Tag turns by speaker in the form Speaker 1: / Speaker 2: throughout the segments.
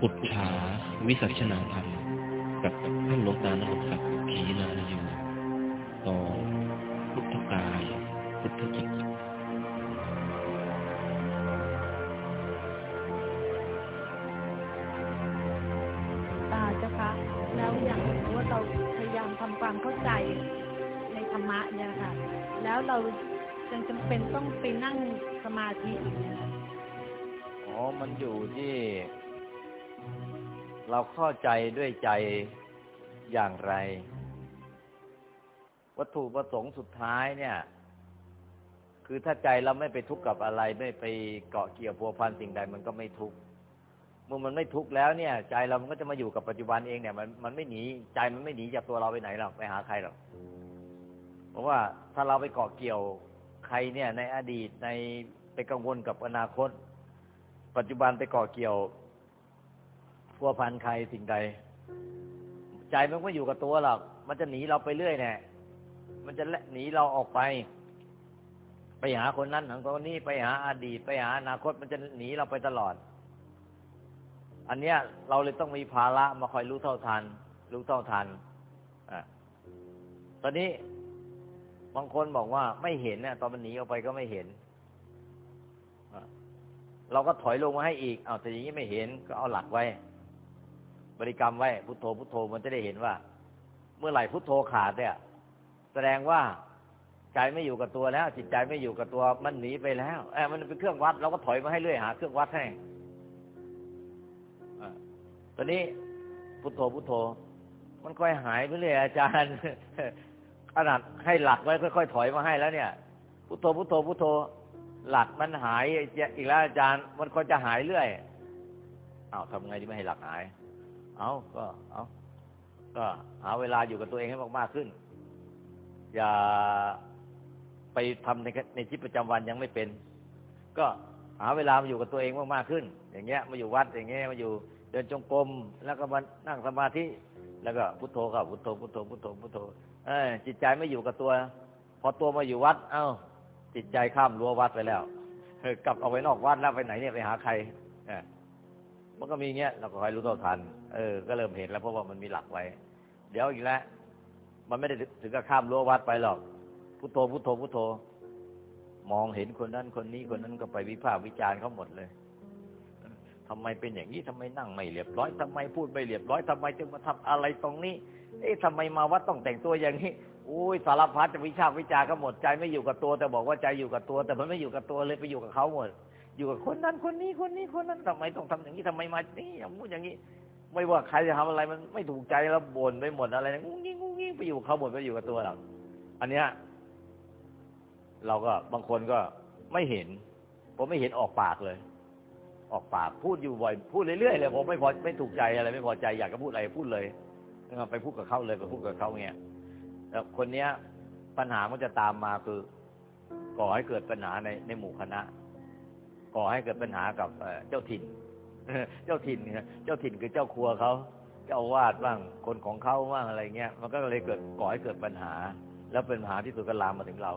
Speaker 1: ปุจฉาวิสัชนาธรรมกับท่านหลวงตานรงศักดิ์ขีนาอยู่ต่อพุทธกาย พุทธจิต
Speaker 2: ตาเจ้าคะแล้วอย่างสมมติว่าเราพยายามทำความเข้าใจในธรรมะเนี่ยค่ะ แล้วเรายังจำเป็นต้องไปนั่งสมาธิอีกไหมคะ
Speaker 3: อ๋อมันอยู่ที่ เราเข้าใจด้วยใจอย่างไร วัตถุประสงค์สุดท้ายเนี่ย คือถ้าใจเราไม่ไปทุกข์กับอะไร ไม่ไปเกาะเกี่ยวพัวพันสิ่งใดมันก็ไม่ทุกข์เมื่อมันไม่ทุกข์แล้วเนี่ย ใจเรามันก็จะมาอยู่กับปัจจุบันเองเนี่ย มันมันไม่หนีใจมันไม่หนีจากตัวเราไปไหนหรอกไปหาใครหรอกเพราะว่าถ้าเราไปเกาะเกี่ยวใครเนี่ย ในอดีตในไปกังวลกับอนาคต ปัจจุบันไปเกาะเกี่ยว พัวพันใครสิ่งใด ใจมันไม่อยู่กับตัวหรอกมันจะหนีเราไปเรื่อยแน่มันจะหนีเราออกไป ไปหาคนนั้นหาคนนี้ไปหาอดีตไปหาอนาคตมันจะหนีเราไปตลอด อันเนี้ย เราเลยต้องมีภาระมาคอยรู้เท่าทัน รู้เท่าทันอะตอนนี้บางคนบอกว่าไม่เห็นเนี่ยตอนมันหนีออกไปก็ไม่เห็นเราก็ถอยลงมาให้อีก เอาแต่อย่างนี้ไม่เห็นก็เอาหลักไว้ บริกรรมไว้พุทโธพุทโธมันจะได้เห็นว่า เมื่อไหร่พุทโธขาดเนี่ย แสดงว่าใจไม่อยู่กับตัวแล้ว จิตใจไม่อยู่กับตัวมันหนีไปแล้วเออมันเป็นเครื่องวัดเราก็ถอยมาให้เรื่อยหา เครื่องวัดให้ตอนนี้พุทโธพุทโธ มันค่อยหายไปเลยอาจารย์ขนาดให้หลักไว้ค่อยๆถอยมาให้แล้วเนี่ยพุทโธพุทโธพุทโธ หลักมันหายอีกแล้วอาจารย์ มันก็จะหายเรื่อยอ้าวทำไงที่ไม่ให้หลักหาย เอาก็ เอาก็หาเวลาอยู่กับตัวเองให้มากๆขึ้น อย่าไปทำในในชีวิตประจำวันยังไม่เป็น ก็หาเวลามาอยู่กับตัวเองมากๆขึ้น อย่างเงี้ย มาอยู่วัดอย่างเงี้ยมาอยู่เดินจงกรมแล้วก็มานั่งสมาธิแล้วก็พุทโธครับพุทโธพุทโธพุทโธพุทโธเออจิตใจไม่อยู่กับตัว พอตัวมาอยู่วัด เอ้า จิตใจข้ามรั้ววัดไปแล้วกลับออกไปนอกวัดแล้วไปไหนเนี่ยไปหาใครเออมันก็มีเงี้ยเราก็คอยรู้เท่าทัน เออ ก็เริ่มเห็นแล้วเพราะว่ามันมีหลักไว้ เดี๋ยวอีกแล้วมันไม่ได้ถึงกับข้ามรั้ววัดไปหรอกพุทโธพุทโธพุทโธ มองเห็นคนนั้นคนนี้คนนั้นก็ไปวิพากษ์วิจารณ์เขาหมดเลยทำไมเป็นอย่างนี้ทำไมนั่งไม่เรียบร้อยทำไมพูดไม่เรียบร้อยทำไมจึงมาทำอะไรตรงนี้ เอ๊ะทำไมมาวัดต้องแต่งตัวอย่างนี้อุ้ยสารพัดจะวิชาวิจารณ์ก็หมดใจไม่อยู่กับตัว แต่บอกว่าใจอยู่กับตัว แต่มันไม่อยู่กับตัวเลยไปอยู่กับเขาหมด อยู่กับคนนั้นคนนี้คนนี้คนนั้นทำไมต้องทำอย่างนี้ทำไมมานี่อย่างนู้นอย่างนี้ ไม่ว่าใครจะทำอะไรมันไม่ถูกใจแล้วบ่นไปหมดอะไรงุ้งงิ้งงุ้งงิ้งไปอยู่เขาหมดไปอยู่กับตัวเราอันเนี้ย เราก็บางคนก็ไม่เห็น ผมไม่เห็นออกปากเลย ออกปากพูดอยู่บ่อยพูดเรื่อยๆเลยผมไม่พอไม่ถูกใจอะไรไม่พอใจอยากจะพูดอะไรพูดเลยไปพูดกับเขาเลยไปพูดกับเขาเงี้ยแล้วคนเนี้ย ปัญหามันจะตามมาคือ ก่อให้เกิดปัญหาในในหมู่คณะ ก่อให้เกิดปัญหากับเจ้าถิ่น เจ้าถิ่นเนี่ยเจ้าถิ่นคือเจ้าครัวเขาเจ้าวาดบ้างคนของเขาบ้างอะไรเงี้ยมันก็เลยเกิดก่อให้เกิดปัญหา แล้วเป็นปัญหาที่สุดก็ลามมาถึงเรา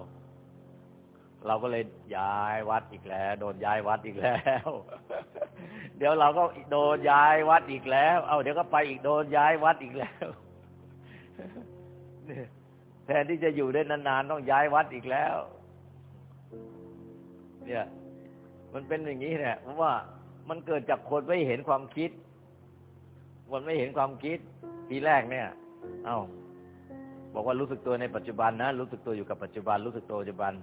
Speaker 3: เราก็เลยย้ายวัดอีกแล้ว โดนย้ายวัดอีกแล้ว เดี๋ยวเราก็โดนย้ายวัดอีกแล้ว เอาเดี๋ยวก็ไปอีกโดนย้ายวัดอีกแล้วแทนที่จะอยู่ได้นานๆต้องย้ายวัดอีกแล้ว เนี่ย มันเป็นอย่างนี้เนี่ยเพราะว่า มันเกิดจากคนไม่เห็นความคิด คนไม่เห็นความคิด ทีแรกเนี่ย เอา้า บอกว่ารู้สึกตัวในปัจจุบันนะ รู้สึกตัวอยู่กับปัจจุบัน รู้สึกตัวปัจจุบัน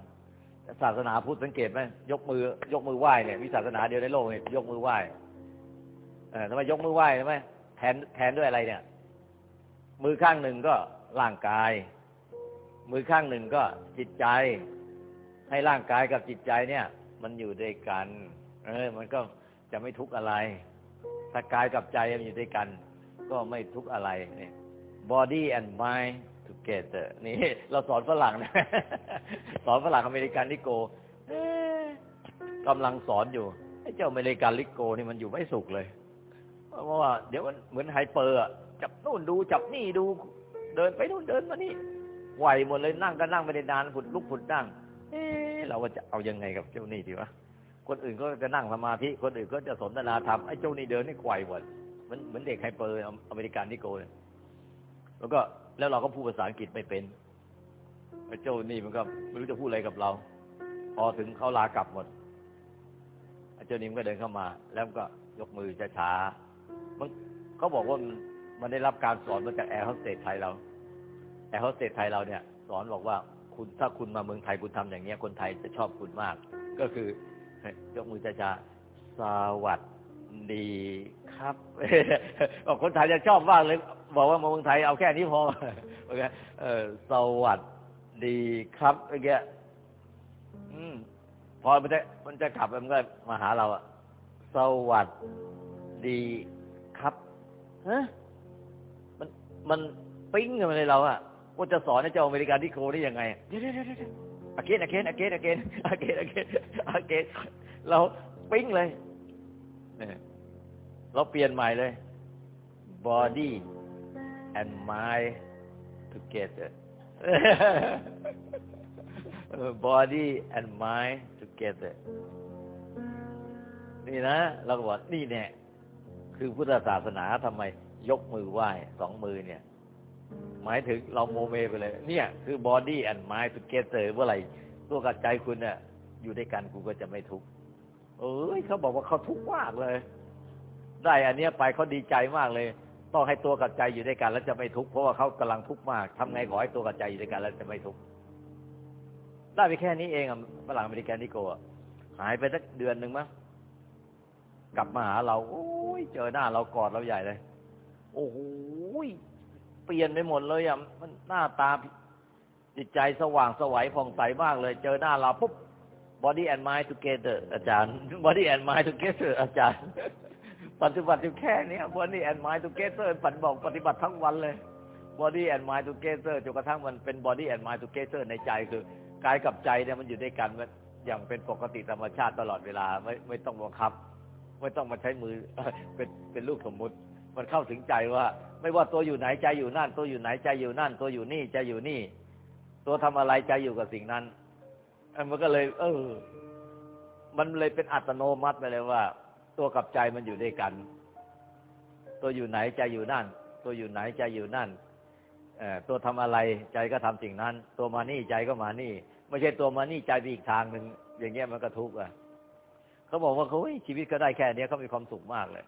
Speaker 3: ศาสนาพุทธสังเกตไหมยกมือ ยกมือไหว้เนี่ยวิศาสนาเดียวในโลกเนี่ยยกมือไหว้เออทำไมยกมือไหว้ใช่ไหมแทนแทนด้วยอะไรเนี่ย มือข้างหนึ่งก็ร่างกาย มือข้างหนึ่งก็จิตใจ ให้ร่างกายกับจิตใจเนี่ย มันอยู่ด้วยกัน เออ มันก็ จะไม่ทุกข์อะไร ถ้ากายกับใจมันอยู่ด้วยกัน ก็ไม่ทุกข์อะไรเนี่ย body and mind together นี่ เราสอนฝรั่งนะ สอนฝรั่งอเมริกันลิโกกำลังสอนอยู่ไอ้เจ้าอเมริกันลิโกนี่มันอยู่ไม่สุขเลย เพราะว่าเดี๋ยวมันเหมือนไฮเปอร์จับนู่นดูจับนี่ดู เดินไปนู่นเดินมานี่ไหวหมดเลยนั่งก็นั่งไม่ได้นานผุดลุกผุดนั่ง เอ๊เราก็จะเอายังไงกับเจ้านี่ดีวะ คนอื่นก็จะนั่งสมาธิ คนอื่นก็จะสนทนาธรรมไอ้เจ้านี่เดินนี่ไกวหมดเหมือนเหมือนเด็ก hyper อเมริกันนิโกรเนี่ยแล้วก็แล้วเราก็พูดภาษาอังกฤษไม่เป็นไอ้เจ้านี่มันก็ไม่รู้จะพูดอะไรกับเรา พอถึงเขาลากลับหมดไอ้เจ้านี่มันก็เดินเข้ามา แล้วก็ยกมือช้าๆมันเขาบอกว่ามันได้รับการสอนมาจากแอร์โฮสเตสไทยเราแอร์โฮสเตสไทยเราเนี่ย สอนบอกว่าคุณถ้าคุณมาเมืองไทยคุณทำอย่างเนี้ยคนไทยจะชอบคุณมาก ก็คือ ยกมือช้าๆสวัสดีครับบอกคนไทยจะชอบมากเลย บอกว่ามาเมืองไทยเอาแค่นี้พอโอเคเออสวัสดีครับอะไรเงี้ยอืมพอมันจะมันจะกลับมันก็มาหาเราอะสวัสดีครับฮะมันมันปิ๊งกันมาเลยเราอะว่าจะสอนให้เจ้าอเมริกันนิโกรได้ยังไงเดี๋ยวเดี๋ยวเดี๋ยว เดี๋ยว again again again again again again again เราปิ๊งเลยเนี่ยเราเปลี่ยนใหม่เลย body and mind together body and mind together นี่นะเราก็บอกนี่เนี่ยคือพุทธศาสนาทำไมยกมือไหว้สองมือเนี่ย หมายถึงเราโมเมไปเลย เนี่ย คือ body and mind together เมื่อไหร่ตัวกับใจคุณเนี่ยอยู่ด้วยกันกูก็จะไม่ทุกข์เอ้ยเขาบอกว่าเขาทุกข์มากเลย ได้อันเนี้ยไปเขาดีใจมากเลย ต้องให้ตัวกับใจอยู่ด้วยกันแล้วจะไม่ทุกข์เพราะว่าเขากำลังทุกข์มากทำไงขอให้ตัวกับใจอยู่ด้วยกันแล้วจะไม่ทุกข์ได้ไปแค่นี้เองอะฝรั่งอเมริกันนิโกะหายไปสักเดือนหนึ่งมั้งกลับมาหาเรา โอ้ยเจอหน้าเรากอดเราใหญ่เลย โอ้โห ปลี่ยนไปหมดเลยอะมันหน้าตาจิตใจสว่างสวัยผ่องใสมากเลย เจอหน้าเราปุ๊บ body and mind together อาจารย์ body and mind together อาจารย์ปฏิบัติอยู่แค่นี้ body and mind together ฝันบอกปฏิบัติทั้งวันเลย body and mind together จนกระทั่งมันเป็น body and mind together ในใจคือกายกับใจเนี่ยมันอยู่ด้วยกันมันอย่างเป็นปกติธรรมชาติตลอดเวลาไม่ไม่ต้องบังคับ ไม่ต้องมาใช้มือเป็นเป็นลูกสมมุติ มันเข้าถึงใจว่า ไม่ว่าตัวอยู่ไหนใจอยู่นั่น ตัวอยู่ไหนใจอยู่นั่น ตัวอยู่นี่ใจอยู่นี่ ตัวทำอะไรใจอยู่กับสิ่งนั้นมันก็เลย เออ มันเลยเป็นอัตโนมัติไปเลยว่า ตัวกับใจมันอยู่ด้วยกัน ตัวอยู่ไหนใจอยู่นั่น ตัวอยู่ไหนใจอยู่นั่นเอ่อตัวทำอะไรใจก็ทำสิ่งนั้น ตัวมานี่ใจก็มานี่ ไม่ใช่ตัวมานี่ใจไปอีกทางหนึ่งอย่างเงี้ยมันก็ทุกข์อะเขาบอกว่าเขาชีวิตก็ได้แค่เนี้ยเขามีความสุขมากเลย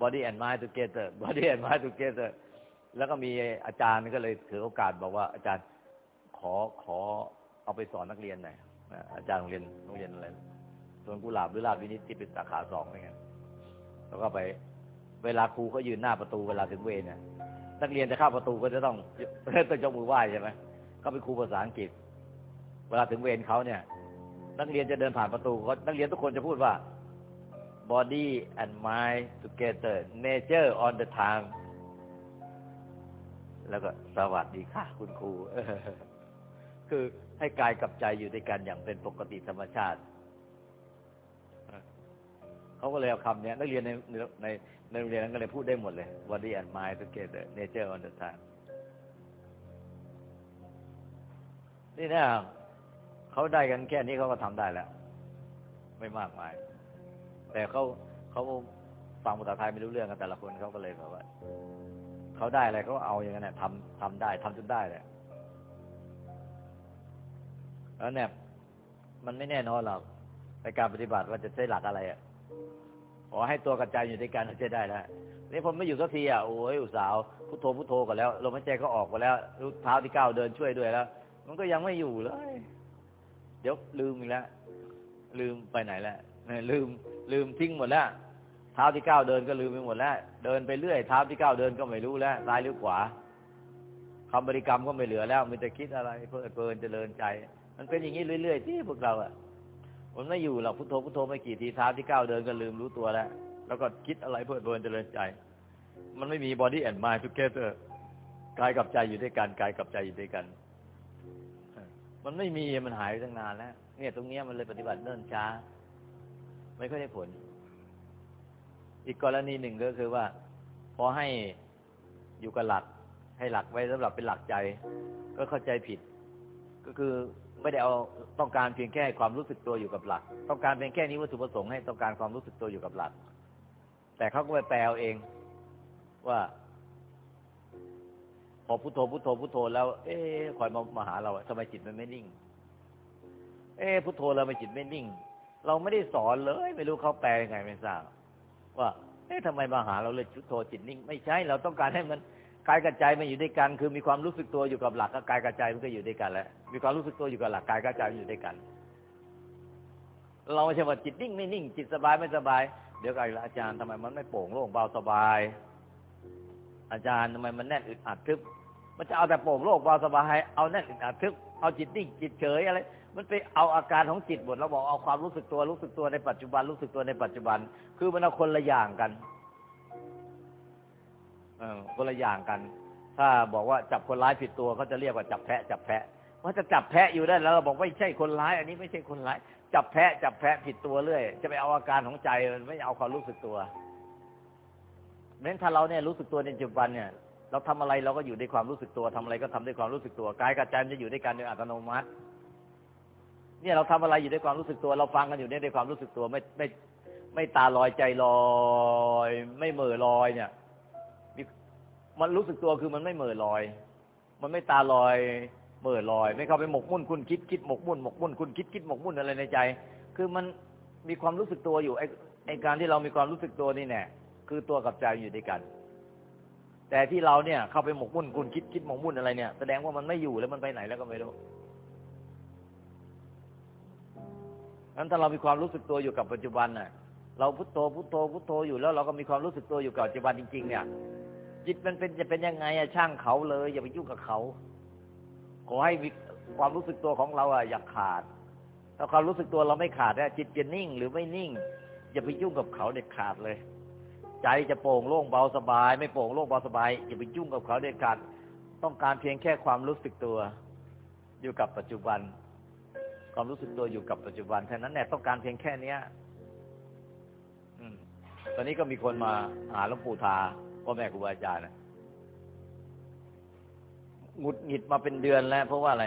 Speaker 3: body and mind together body and mind together แล้วก็มีอาจารย์ก็เลยถือโอกาสบอกว่าอาจารย์ขอขอเอาไปสอนนักเรียนหน่อยอาจารย์โรงเรียนโรงเรียนอะไรสวนกุหลาบหรือลาดวินิตที่เป็นสาขาสองอะไรเงี้ยแล้วก็ไปเวลาครูเขายืนหน้าประตูเวลาถึงเวรเนี่ยนักเรียนจะเข้าประตูก็จะต้องต้องยกมือไหว้ใช่ไหมเขาเป็นครูภาษาอังกฤษ เวลาถึงเวรเขาเนี่ย นักเรียนจะเดินผ่านประตูเขานักเรียนทุกคนจะพูดว่า body and mind together nature on the time แล้วก็สวัสดีค่ะ คุณครู คือให้กายกับใจอยู่ด้วยกันอย่างเป็นปกติธรรมชาติ เขาก็เลยเอาคำนี้นักเรียนในในในโรงเรียนนั้นก็เลยพูดได้หมดเลย body and mind together nature on the time นี่นะเขาได้กันแค่นี้เขาก็ทำได้แล้ว ไม่มากมาย แต่เขาเขาฟังภาษาไทยไม่รู้เรื่องกันแต่ละคนเขาก็เลยแบบว่าเขาได้อะไรเขาเอาอย่างนั้นทำทำได้ทำจนได้เลยแล้วเนี่ยมันไม่แน่นอนหรอกในการปฏิบัติว่าจะใช้หลักอะไรอะขอให้ตัวกระจายอยู่ด้วยกันจะได้แล้วนี่ผมไม่อยู่สักทีอะโอ้ยอุตสาวพุทโธพุทโธกันแล้วลมหายใจก็ออกไปแล้วรูดเท้าที่ก้าวเดินช่วยด้วยแล้ว มันก็ยังไม่อยู่เลย เดี๋ยวลืมอีกแล้วลืมไปไหนแล้ว ลืมลืมทิ้งหมดแล้วเท้าที่ก้าวเดินก็ลืมไปหมดแล้ว เดินไปเรื่อยเท้าที่ก้าวเดินก็ไม่รู้แล้วซ้ายหรือขวาคำบริกรรมก็ไม่เหลือแล้วมีแต่คิดอะไรเพื่อเพลินเจริญใจ มันเป็นอย่างนี้เรื่อยๆที่พวกเราอะมันไม่อยู่หรอกพุทโธพุทโธไม่กี่ทีเท้าที่ก้าวเดินก็ลืมรู้ตัวแล้ว แล้วก็คิดอะไรเพื่อเพลินเจริญใจ มันไม่มี body and mind together กายกับใจอยู่ด้วยกันกายกับใจอยู่ด้วยกัน มันไม่มีมันหายไปตั้งนานแล้ว เนี่ยตรงเนี้ยมันเลยปฏิบัติเนิ่นช้า ไม่ค่อยได้ผล อีกกรณีหนึ่งก็คือว่า พอให้อยู่กับหลัก ให้หลักไว้สำหรับเป็นหลักใจ ก็เข้าใจผิด ก็คือไม่ได้เอาต้องการเพียงแค่ความรู้สึกตัวอยู่กับหลัก ต้องการเพียงแค่นี้วัตถุประสงค์ให้ต้องการความรู้สึกตัวอยู่กับหลัก แต่เขาก็ไปแปลเอาเองว่า พอพุทโธพุทโธพุทโธแล้ว เอ๊ะคอยมามาหาเราทำไมจิตมันไม่นิ่ง เอ๊ะพุทโธเราไม่จิตไม่นิ่ง เราไม่ได้สอนเลย ไม่รู้เขาแปลยังไงไม่ทราบว่าเอ๊ะทำไมมาหาเราเลยพุทโธจิตนิ่ง ไม่ใช่เราต้องการให้มันกายกับใจมันอยู่ด้วยกัน คือมีความรู้สึกตัวอยู่กับหลักกับกายกับใจมันก็อยู่ด้วยกันแล้วมีความรู้สึกตัวอยู่กับหลักกายกับใจมันอยู่ด้วยกัน เราไม่ใช่ว่าจิตนิ่งไม่นิ่ง จิตสบายไม่สบาย เดี๋ยวก็อีกแล้วอาจารย์ทำไมมันไม่โปร่งโล่งเบาสบาย อาจารย์ทำไมมันแน่นอึดอัดทึบมันจะเอาแต่โปร่งโล่งเบาสบาย เอาแน่นอึดอัดทึบเอาจิตนิ่งจิตเฉยอะไร มันไปเอาอาการของจิตหมดเราบอกเอาความรู้สึกตัวรู้สึกตัวในปัจจุบันรู้สึกตัวในปัจจุบัน คือมันเอาคนละอย่างกันเออคนละอย่างกัน ถ้าบอกว่าจับคนร้ายผิดตัวเขาจะเรียกว่าจับแพะจับแพะว่าจะจับแพะอยู่ได้แล้วเราบอกไม่ใช่คนร้าย อันนี้ไม่ใช่คนร้าย จับแพะจับแพะผิดตัวเรื่อยจะไปเอาอาการของใจมันไม่เอาความรู้สึกตัวเน้นถ้าเราเนี่ยรู้สึกตัวในปัจจุบันเนี่ย เราทำอะไรเราก็อยู่ในความรู้สึกตัวทำอะไรก็ทำด้วยความรู้สึกตัวกายกับใจมันจะอยู่ด้วยกันโดยอัตโนมัติ เนี่ยเราทำอะไรอยู่ด้วยความรู้สึกตัว เราฟังกันอยู่เนี่ยด้วยความรู้สึกตัวไม่ไม่ไม่ตาลอยใจลอย ไม่เหม่อลอยเนี่ย มันรู้สึกตัวคือมันไม่เหม่อลอย มันไม่ตาลอยเหม่อลอย ไม่เข้าไปหมกมุ่นคุณคิดคิดหมกมุ่นหมกมุ่นคุณคิดคิดหมกมุ่นอะไรในใจ คือมันมีความรู้สึกตัวอยู่ไอ้ไอ้การที่เรามีความรู้สึกตัวนี่แน่คือตัวกับใจอยู่ด้วยกัน แต่ที่เราเนี่ยเข้าไปหมกมุ่นคุณคิดคิดหมกมุ่นอะไรเนี่ย แสดงว่ามันไม่อยู่แล้วมันไปไหนแล้วก็ไม่รู้ นั้นถ้าเรามีความรู้สึกตัวอยู่กับปัจจุบันน่ะ เราพุทโธพุทโธพุทโธอยู่แล้วเราก็มีความรู้สึกตัวอยู่กับปัจจุบันจริง ๆ เนี่ย จิตมันเป็นจะเป็นยังไงอะช่างเขาเลย อย่าไปยุ่งกับเขา ขอให้มีความรู้สึกตัวของเราอะอย่าขาด ถ้าความรู้สึกตัวเราไม่ขาดเนะจิตจะนิ่งหรือไม่นิ่ง อย่าไปยุ่งกับเขาเด็ดขาดเลย ใจจะโปร่งโล่งเบาสบาย ไม่โปร่งโล่งเบาสบายอย่าไปยุ่งกับเขาเด็ดขาดต้องการเพียงแค่ความรู้สึกตัวอยู่กับปัจจุบัน ความรู้สึกตัวอยู่กับปัจจุบันแค่นั้นแหละต้องการเพียงแค่เนี้ยอืมตอนนี้ก็มีคนมาหาหลวงปู่ทาพ่อแม่ครูอาจารย์นะหงุดหงิดมาเป็นเดือนแล้ว เพราะว่าอะไร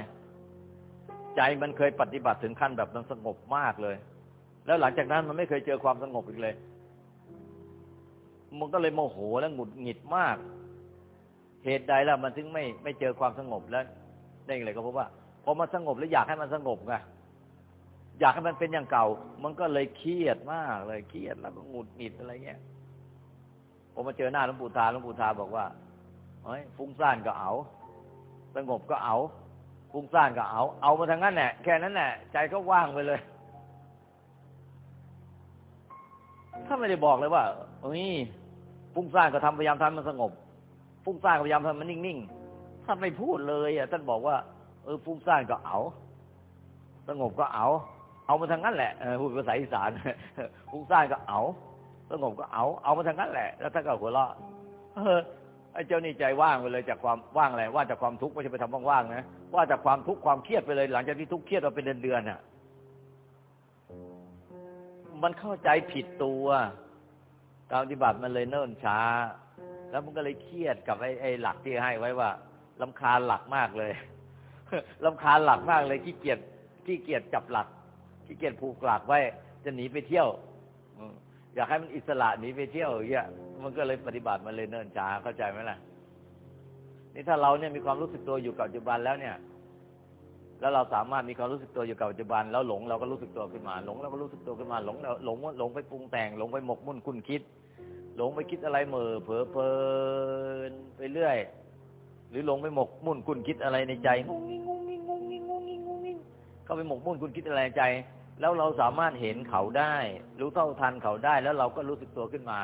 Speaker 3: ใจมันเคยปฏิบัติถึงขั้นแบบมันสงบมากเลย แล้วหลังจากนั้นมันไม่เคยเจอความสงบอีกเลย มันก็เลยโมโหและหงุดหงิดมาก เหตุใดล่ะมันถึงไม่ไม่เจอความสงบแล้วได้เลยก็เพราะว่าพอมันสงบแล้วอยากให้มันสงบไง อยากให้มันเป็นอย่างเก่า มันก็เลยเครียดมากเลยเครียดแล้วก็หงุดหงิดอะไรเงี้ยพอมาเจอหน้าหลวงปู่ทาหลวงปู่ทาบอกว่าเฮ้ยฟุ้งซ่านก็เอาสงบก็เอาฟุ้งซ่านก็เอา เอามาทางนั้นแหละแค่นั้นแหละใจก็ว่างไปเลย ถ้าไม่ได้บอกเลยว่าเฮ้ยฟุ้งซ่านก็ทำพยายามทำมันสงบฟุ้งซ่านก็พยายามทำมันนิ่งๆท่านไม่พูดเลยอะท่านบอกว่า เออฟุ้งซ่านก็เอาสงบก็เอา เอามาทางนั้นแหละพูดภาษาอีสานฟุ้งซ่านก็เอาสงบก็เอา เอามาทางนั้นแหละ แล้วท่านก็หัวเราะเออไอ้เจ้านี่ใจว่างไปเลยจากความว่างอะไรว่างจากความทุกข์ไม่ใช่ไปทำว่างๆนะว่าจากความทุกข์ความเครียดไปเลย หลังจากที่ทุกข์เครียดมาเป็นเดือนๆน่ะ มันเข้าใจผิดตัวการปฏิบัติมันเลยเนิ่นช้า แล้วมันก็เลยเครียดกับไอ้ไอ้หลักที่ให้ไว้ว่าลำคาญหลักมากเลยลำคาญหลักมากเลยขี้เกียจขี้เกียจจับหลัก ขี้เกียจผูกหลักไว้ จะหนีไปเที่ยวอยากให้มันอิสระหนีไปเที่ยวอย่างเงี้ยมันก็เลยปฏิบัติมันเลยเนิ่นช้าเข้าใจไหมล่ะ นี่ถ้าเราเนี่ยมีความรู้สึกตัวอยู่กับปัจจุบันแล้วเนี่ย แล้วเราสามารถมีความรู้สึกตัวอยู่กับปัจจุบัน แล้วหลงเราก็รู้สึกตัวขึ้นมาหลงเราก็รู้สึกตัวขึ้นมาหลงเราหลงหลงไปปรุงแต่งหลงไปหมกมุ่นคุ้นคิด หลงไปคิดอะไรเหม่อเผลอเพลินไปเรื่อย หรือหลงไปหมกมุ่นคุ้นคิดอะไรในใจงงงิ้งงุ้งงิ้งงุ้งงิ้งงุ้งงิ้งงุ้งงิ้ง เข้าไปหมกมุ่นคุ้นคิดอะไรในใจ แล้วเราสามารถเห็นเขาได้ รู้เท่าทันเขาได้ แล้วเราก็รู้สึกตัวขึ้นมา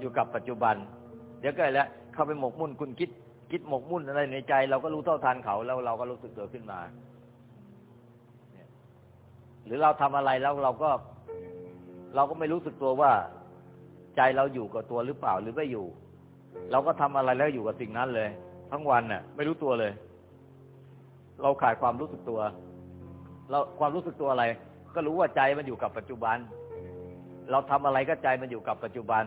Speaker 3: อยู่กับปัจจุบัน เดี๋ยวก็แล้วเข้าไปหมกมุ่นคุณคิด คิดหมกมุ่นอะไรในใจ เราก็รู้เท่าทันเขาแล้วเราก็รู้สึกตัวขึ้นมาหรือเราทำอะไรแล้วเราก็ เราก็ไม่รู้สึกตัวว่า ใจเราอยู่กับตัวหรือเปล่าหรือไม่อยู่ เราก็ทำอะไรแล้วอยู่กับสิ่งนั้นเลย ทั้งวันน่ะ ไม่รู้ตัวเลย เราขาดความรู้สึกตัว เราความรู้สึกตัวอะไร ก็รู้ว่าใจมันอยู่กับปัจจุบัน เราทำอะไรก็ใจมันอยู่กับปัจจุบัน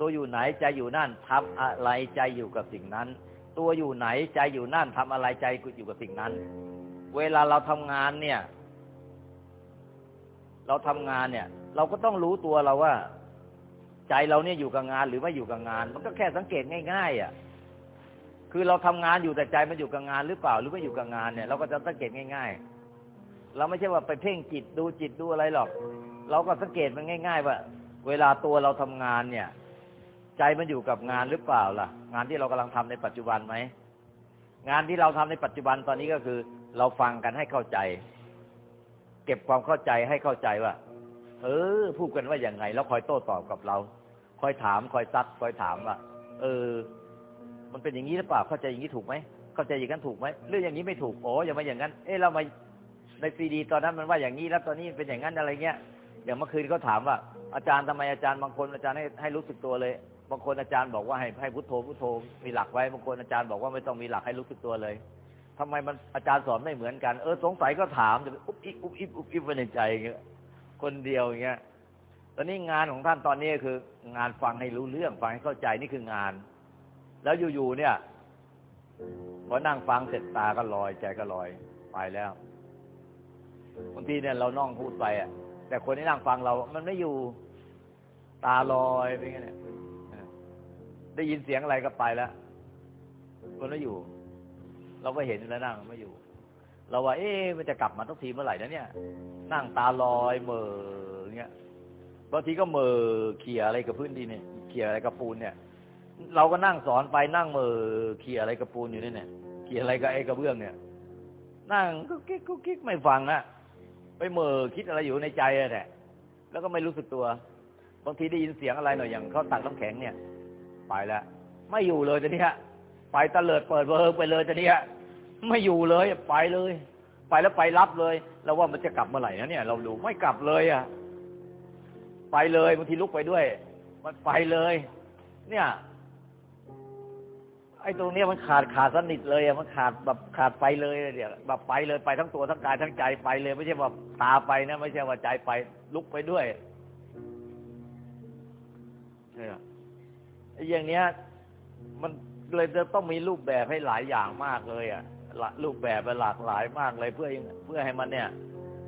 Speaker 3: ตัวอยู่ไหนใจอยู่นั่นทำอะไรใจอยู่กับสิ่งนั้น ตัวอยู่ไหนใจอยู่นั่นทำอะไรใจอยู่กับสิ่งนั้น เวลาเราทำงานเนี่ย เราทำงานเนี่ย เราก็ต้องรู้ตัวเราว่าใจใจเราเนี่ยอยู่กับงานหรือไม่อยู่กับงาน มันก็แค่สังเกตง่าย ๆ อะคือเราทำงานอยู่แต่ใจมันอยู่กับงานหรือเปล่าหรือไม่อยู่กับงานเนี่ยเราก็จะสังเกตง่าย ๆ เราไม่ใช่ว่าไปเพ่งจิตดูจิตดูอะไรหรอก เราก็สังเกตมันง่าย ๆ ว่า เวลาตัวเราทำงานเนี่ย ใจมันอยู่กับงานหรือเปล่าล่ะ งานที่เรากำลังทำในปัจจุบันไหมงานที่เราทำในปัจจุบันตอนนี้ก็คือ เราฟังกันให้เข้าใจ เก็บความเข้าใจให้เข้าใจว่า เออพูดกันว่าอย่างไง แล้วคอยโต้ตอบกับเรา คอยถาม คอยซัก คอยถามว่าเออ มันเป็นอย่างนี้หรือเปล่าเข้าใจอย่างนี้ถูกไหมเข้าใจอย่างนั้นถูกไหมเรื่องอย่างนี้ไม่ถูกโอ้อย่ามาอย่างนั้น เอ๊ะเรามา ในซีดีตอนนั้นมันว่าอย่างนี้แล้วตอนนี้เป็นอย่างนั้นอะไรเงี้ยอย่างเมื่อคืนเขาถามว่า อาจารย์ทำไมอาจารย์บางคนอาจารย์ให้ให้รู้สึกตัวเลยบางคนอาจารย์บอกว่าให้ให้พุทโธพุทโธมีหลักไว้บางคนอาจารย์บอกว่าไม่ต้องมีหลักให้รู้สึกตัวเลยทำไมมันอาจารย์สอนไม่เหมือนกันเออสงสัยก็ถามจะอุ๊บอิ๊บอุ๊บอิ๊บอุ๊บอิ๊บไปในใจอย่างเงี้ยคนเดียวอย่างเงี้ยตอนนี้งานของท่านตอนนี้คืองานฟังให้รู้เรื่องฟังให้เข้าใจนี่คืองาน แล้วอยู่ๆเนี่ยพอนั่งฟังเสร็จตาก็ลอยใจก็ลอยไปแล้ว บางทีเนี่ยเรานั่งพูดไปอะ แต่คนที่นั่งฟังเรา มันไม่อยู่ตาลอยไปงั้นเนี่ยได้ยินเสียงอะไรก็ไปแล้วมันไม่อยู่ เราก็เห็นแล้วนั่งไม่อยู่ เราว่า เอ๊ะมันจะกลับมาทุกทีเมื่อไหร่นะเนี่ย นั่งตาลอยเหม่อเงี้ยบางทีก็เหม่อเขี่ยอะไรกับพื้นดินเนี่ยเขี่ยอะไรกับปูนเนี่ย เราก็นั่งสอนไปนั่งเหม่อเขี่ยอะไรกับปูนอยู่นี่เนี่ยเขี่ยอะไรกับไอ้กระเบื้องเนี่ย นั่งก็กิ๊กก็กิ๊กไม่ฟังนะ ไปเหม่อคิดอะไรอยู่ในใจแหละแล้วก็ไม่รู้สึกตัว บางทีได้ยินเสียงอะไรหน่อยอย่างเขาตักน้ำแข็งเนี่ย ไปแล้วไม่อยู่เลยตอนนี้ฮะไปตะเลิดเปิดเบอร์ไปเลยตอนนี้ฮะไม่อยู่เลยไปเลย ไปแล้วไปรับเลย แล้วว่ามันจะกลับเมื่อไหร่นะเนี่ย เราดูไม่กลับเลยอะ ไปเลยบางทีลุกไปด้วย มันไปเลย เนี่ย ไอ้ตรงเนี้ยมันขาดขาดสนิทเลยอะมันขาดแบบขาดไปเลยเดี๋ยวแบบไปเลยไปทั้งตัวทั้งกายทั้งใจไปเลย ไม่ใช่ว่าตาไปนะไม่ใช่ว่าใจไป ลุกไปด้วยเนี่ยไอ้อย่างเนี้ย มันเลยจะต้องมีรูปแบบให้หลายอย่างมากเลยอะรูปแบบหลากหลายมากเลยเพื่อเพื่อให้มันเนี่ย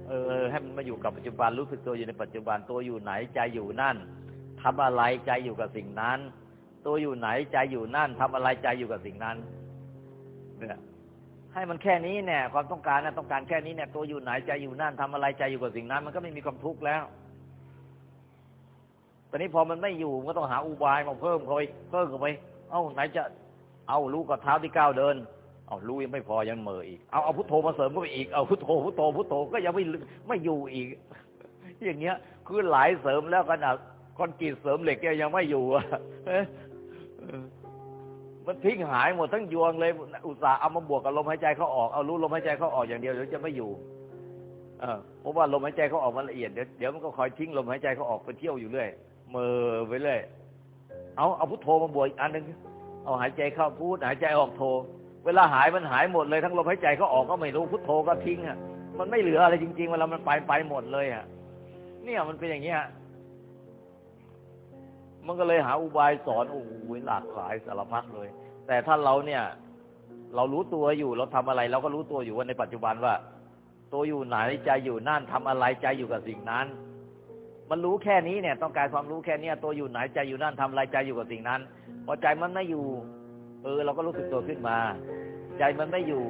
Speaker 3: เออ ให้มันมาอยู่กับปัจจุบันรู้สึกตัวอยู่ในปัจจุบันตัวอยู่ไหนใจอยู่นั่นทำอะไรใจอยู่กับสิ่งนั้น ตัวอยู่ไหนใจอยู่นั่นทำอะไรใจอยู่กับสิ่งนั้นเนี่ยให้มันแค่นี้เนี่ยความต้องการนะต้องการแค่นี้เนี่ยตัวอยู่ไหนใจอยู่นั่นทำอะไรใจอยู่กับสิ่งนั้น มันก็ไม่มีความทุกข์แล้วตอนนี้พอมันไม่อยู่มันก็ต้องหาอุบายมาเพิ่มเข้าไปเพิ่มเข้าไป เอ้าไหนจะเอารู้กับเท้าที่ก้าวเดิน เอารู้ยังไม่พอยังเหม่ออีกเอาเอาพุทโธมาเสริมเข้าไปอีกเอาพุทโธพุทโธพุทโธก็ยังไม่ไม่อยู่อีก อย่างเงี้ย คือหลายเสริมแล้วขนาดคอนกรีตเสริมเหล็กแกยังไม่อยู่อะ มันทิ้งหายหมดทั้งยวงเลย อุตส่าห์เอามาบวกกับลมหายใจเขาออกเอารู้ลมหายใจเขาออกอย่างเดียวเดี๋ยวจะไม่อยู่ เออเพราะว่าลมหายใจเขาออกมันละเอียดเดี๋ยวเดี๋ยวมันก็คอยทิ้งลมหายใจเขาออกไปเที่ยวอยู่เรื่อยเมื่อไปเรื่อยเอาเอาพุทโธมาบวกอีกอันหนึ่งเอาหายใจเข้าพูดหายใจออกโทเวลาหายมันหายหมดเลยทั้งลมหายใจเขาออกก็ไม่รู้พุทโธก็ทิ้งอะมันไม่เหลืออะไรจริง ๆ เวลามันไปไปหมดเลยอะเนี่ยมันเป็นอย่างเงี้ย มันก็เลยหาอุบายสอนโอ้โหหลากหลายสารพัดเลย แต่ถ้าเราเนี่ย เรารู้ตัวอยู่เราทำอะไร เราก็รู้ตัวอยู่ว่าในปัจจุบันว่า ตัวอยู่ไหนใจอยู่นั่นทำอะไรใจอยู่กับสิ่งนั้น มันรู้แค่นี้เนี่ย ต้องการความรู้แค่เนี้ยตัวอยู่ไหนใจอยู่นั่นทำอะไรใจอยู่กับสิ่งนั้นพอใจมันไม่อยู่ เออ เราก็รู้สึกตัวขึ้นมา ใจมันไม่อยู่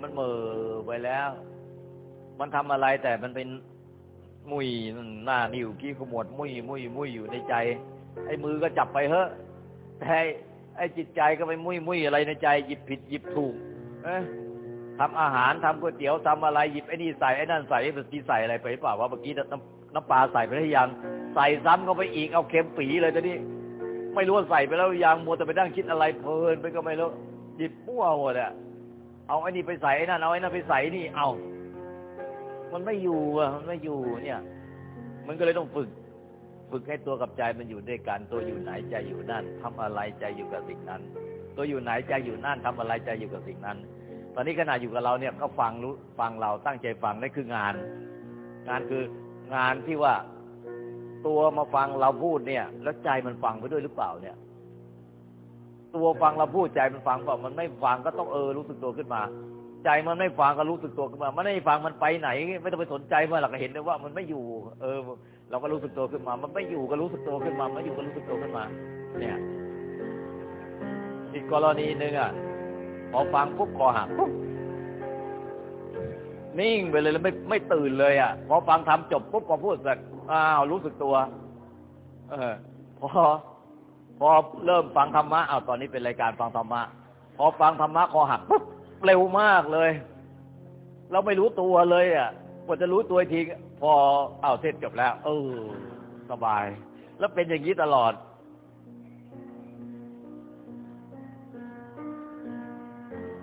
Speaker 3: มันเหม่อไปแล้ว มันทำอะไรแต่มันเป็นมุยหน้านิ้วกี้ขมวดมุยมุยมุยอยู่ในใจ ไอ้มือก็จับไปเฮ้แต่ไอ้จิตใจก็ไปมุยมุยอะไรในใจหยิบผิดหยิบถูกเอทำอาหารทำก๋วยเตี๋ยวทำอะไรหยิบไอ้นี่ใส่ไอ้นั่นใส่ไอ้เมื่อกี้ใส่อะไรไปเปล่าว่าเมื่อกี้น้ำน้ำปลาใส่ไปหรือยัง ใส่ซ้ำเข้าไปอีกเอาเค็มปีเลยตอนนี้ไม่รู้ว่าใส่ไปแล้วยังมัวแต่ไปนั่งคิดอะไรเพลินไปก็ไม่รู้หยิบมั่วหมดอะเอาไอ้นี่ไปใส่ไอ้นั่นเอาไอ้นั่นไปใส่นี่เอา มันไม่อยู่อะมันไม่อยู่เนี่ย มันก็เลยต้องฝึก ฝึกให้ตัวกับใจมันอยู่ด้วยกัน ตัวอยู่ไหนใจอยู่นั่นทำอะไรใจอยู่กับสิ่งนั้น ตัวอยู่ไหนใจอยู่นั่นทำอะไรใจอยู่กับสิ่งนั้น ตอนนี้ขณะอยู่กับเราเนี่ยก็ฟังรู้ฟังเราตั้งใจฟังนั่นคืองาน งานคืองานที่ว่าตัวมาฟังเราพูดเนี่ย แล้วใจมันฟังไปด้วยหรือเปล่าเนี่ย ตัวฟังเราพูดใจมันฟังเปล่ามันไม่ฟังก็ต้องเออรู้สึกตัวขึ้นมา ใจมันไม่ฟังก็รู้สึกตัวขึ้นมา มันไม่ฟังมันไปไหน ไม่ต้องไปสนใจมันหรอกเห็นเลยว่ามันไม่อยู่ เออ เราก็รู้สึกตัวขึ้นมา มันไม่อยู่ก็รู้สึกตัวขึ้นมาไม่อยู่ก็รู้สึกตัวขึ้นมา เนี่ย อีกกรณีหนึ่งอะพอฟังปุ๊บคอหักปุ๊บนิ่งไปเลยแล้วไม่ไม่ตื่นเลยอะพอฟังทำจบปุ๊บพอพูดเสร็จอ้าวรู้สึกตัว เออ พอ พอเริ่มฟังธรรมะอ้าวตอนนี้เป็นรายการฟังธรรมะพอฟังธรรมะคอหักปุ๊บเร็วมากเลย เราไม่รู้ตัวเลย อะกว่าจะรู้ตัวอีกที พออ้าวเทศจบแล้ว เออ สบาย แล้วเป็นอย่างนี้ตลอด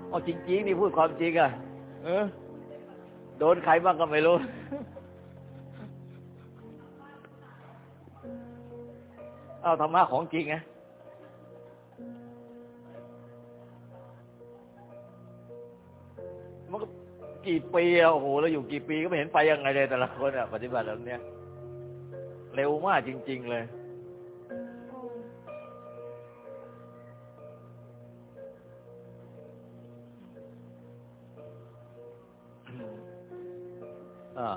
Speaker 3: เอาจริงๆนี่พูดความจริงอะ เออ โดนใครบ้างก็ไม่รู้ เอาธรรมะของจริงไงมันก็ กี่ปีอะโอ้โหเราอยู่กี่ปีก็ไม่เห็นไปยังไงเลยแต่ละคนอะปฏิบัติแบบเนี้ยเร็วมากจริง ๆ เลย อ่า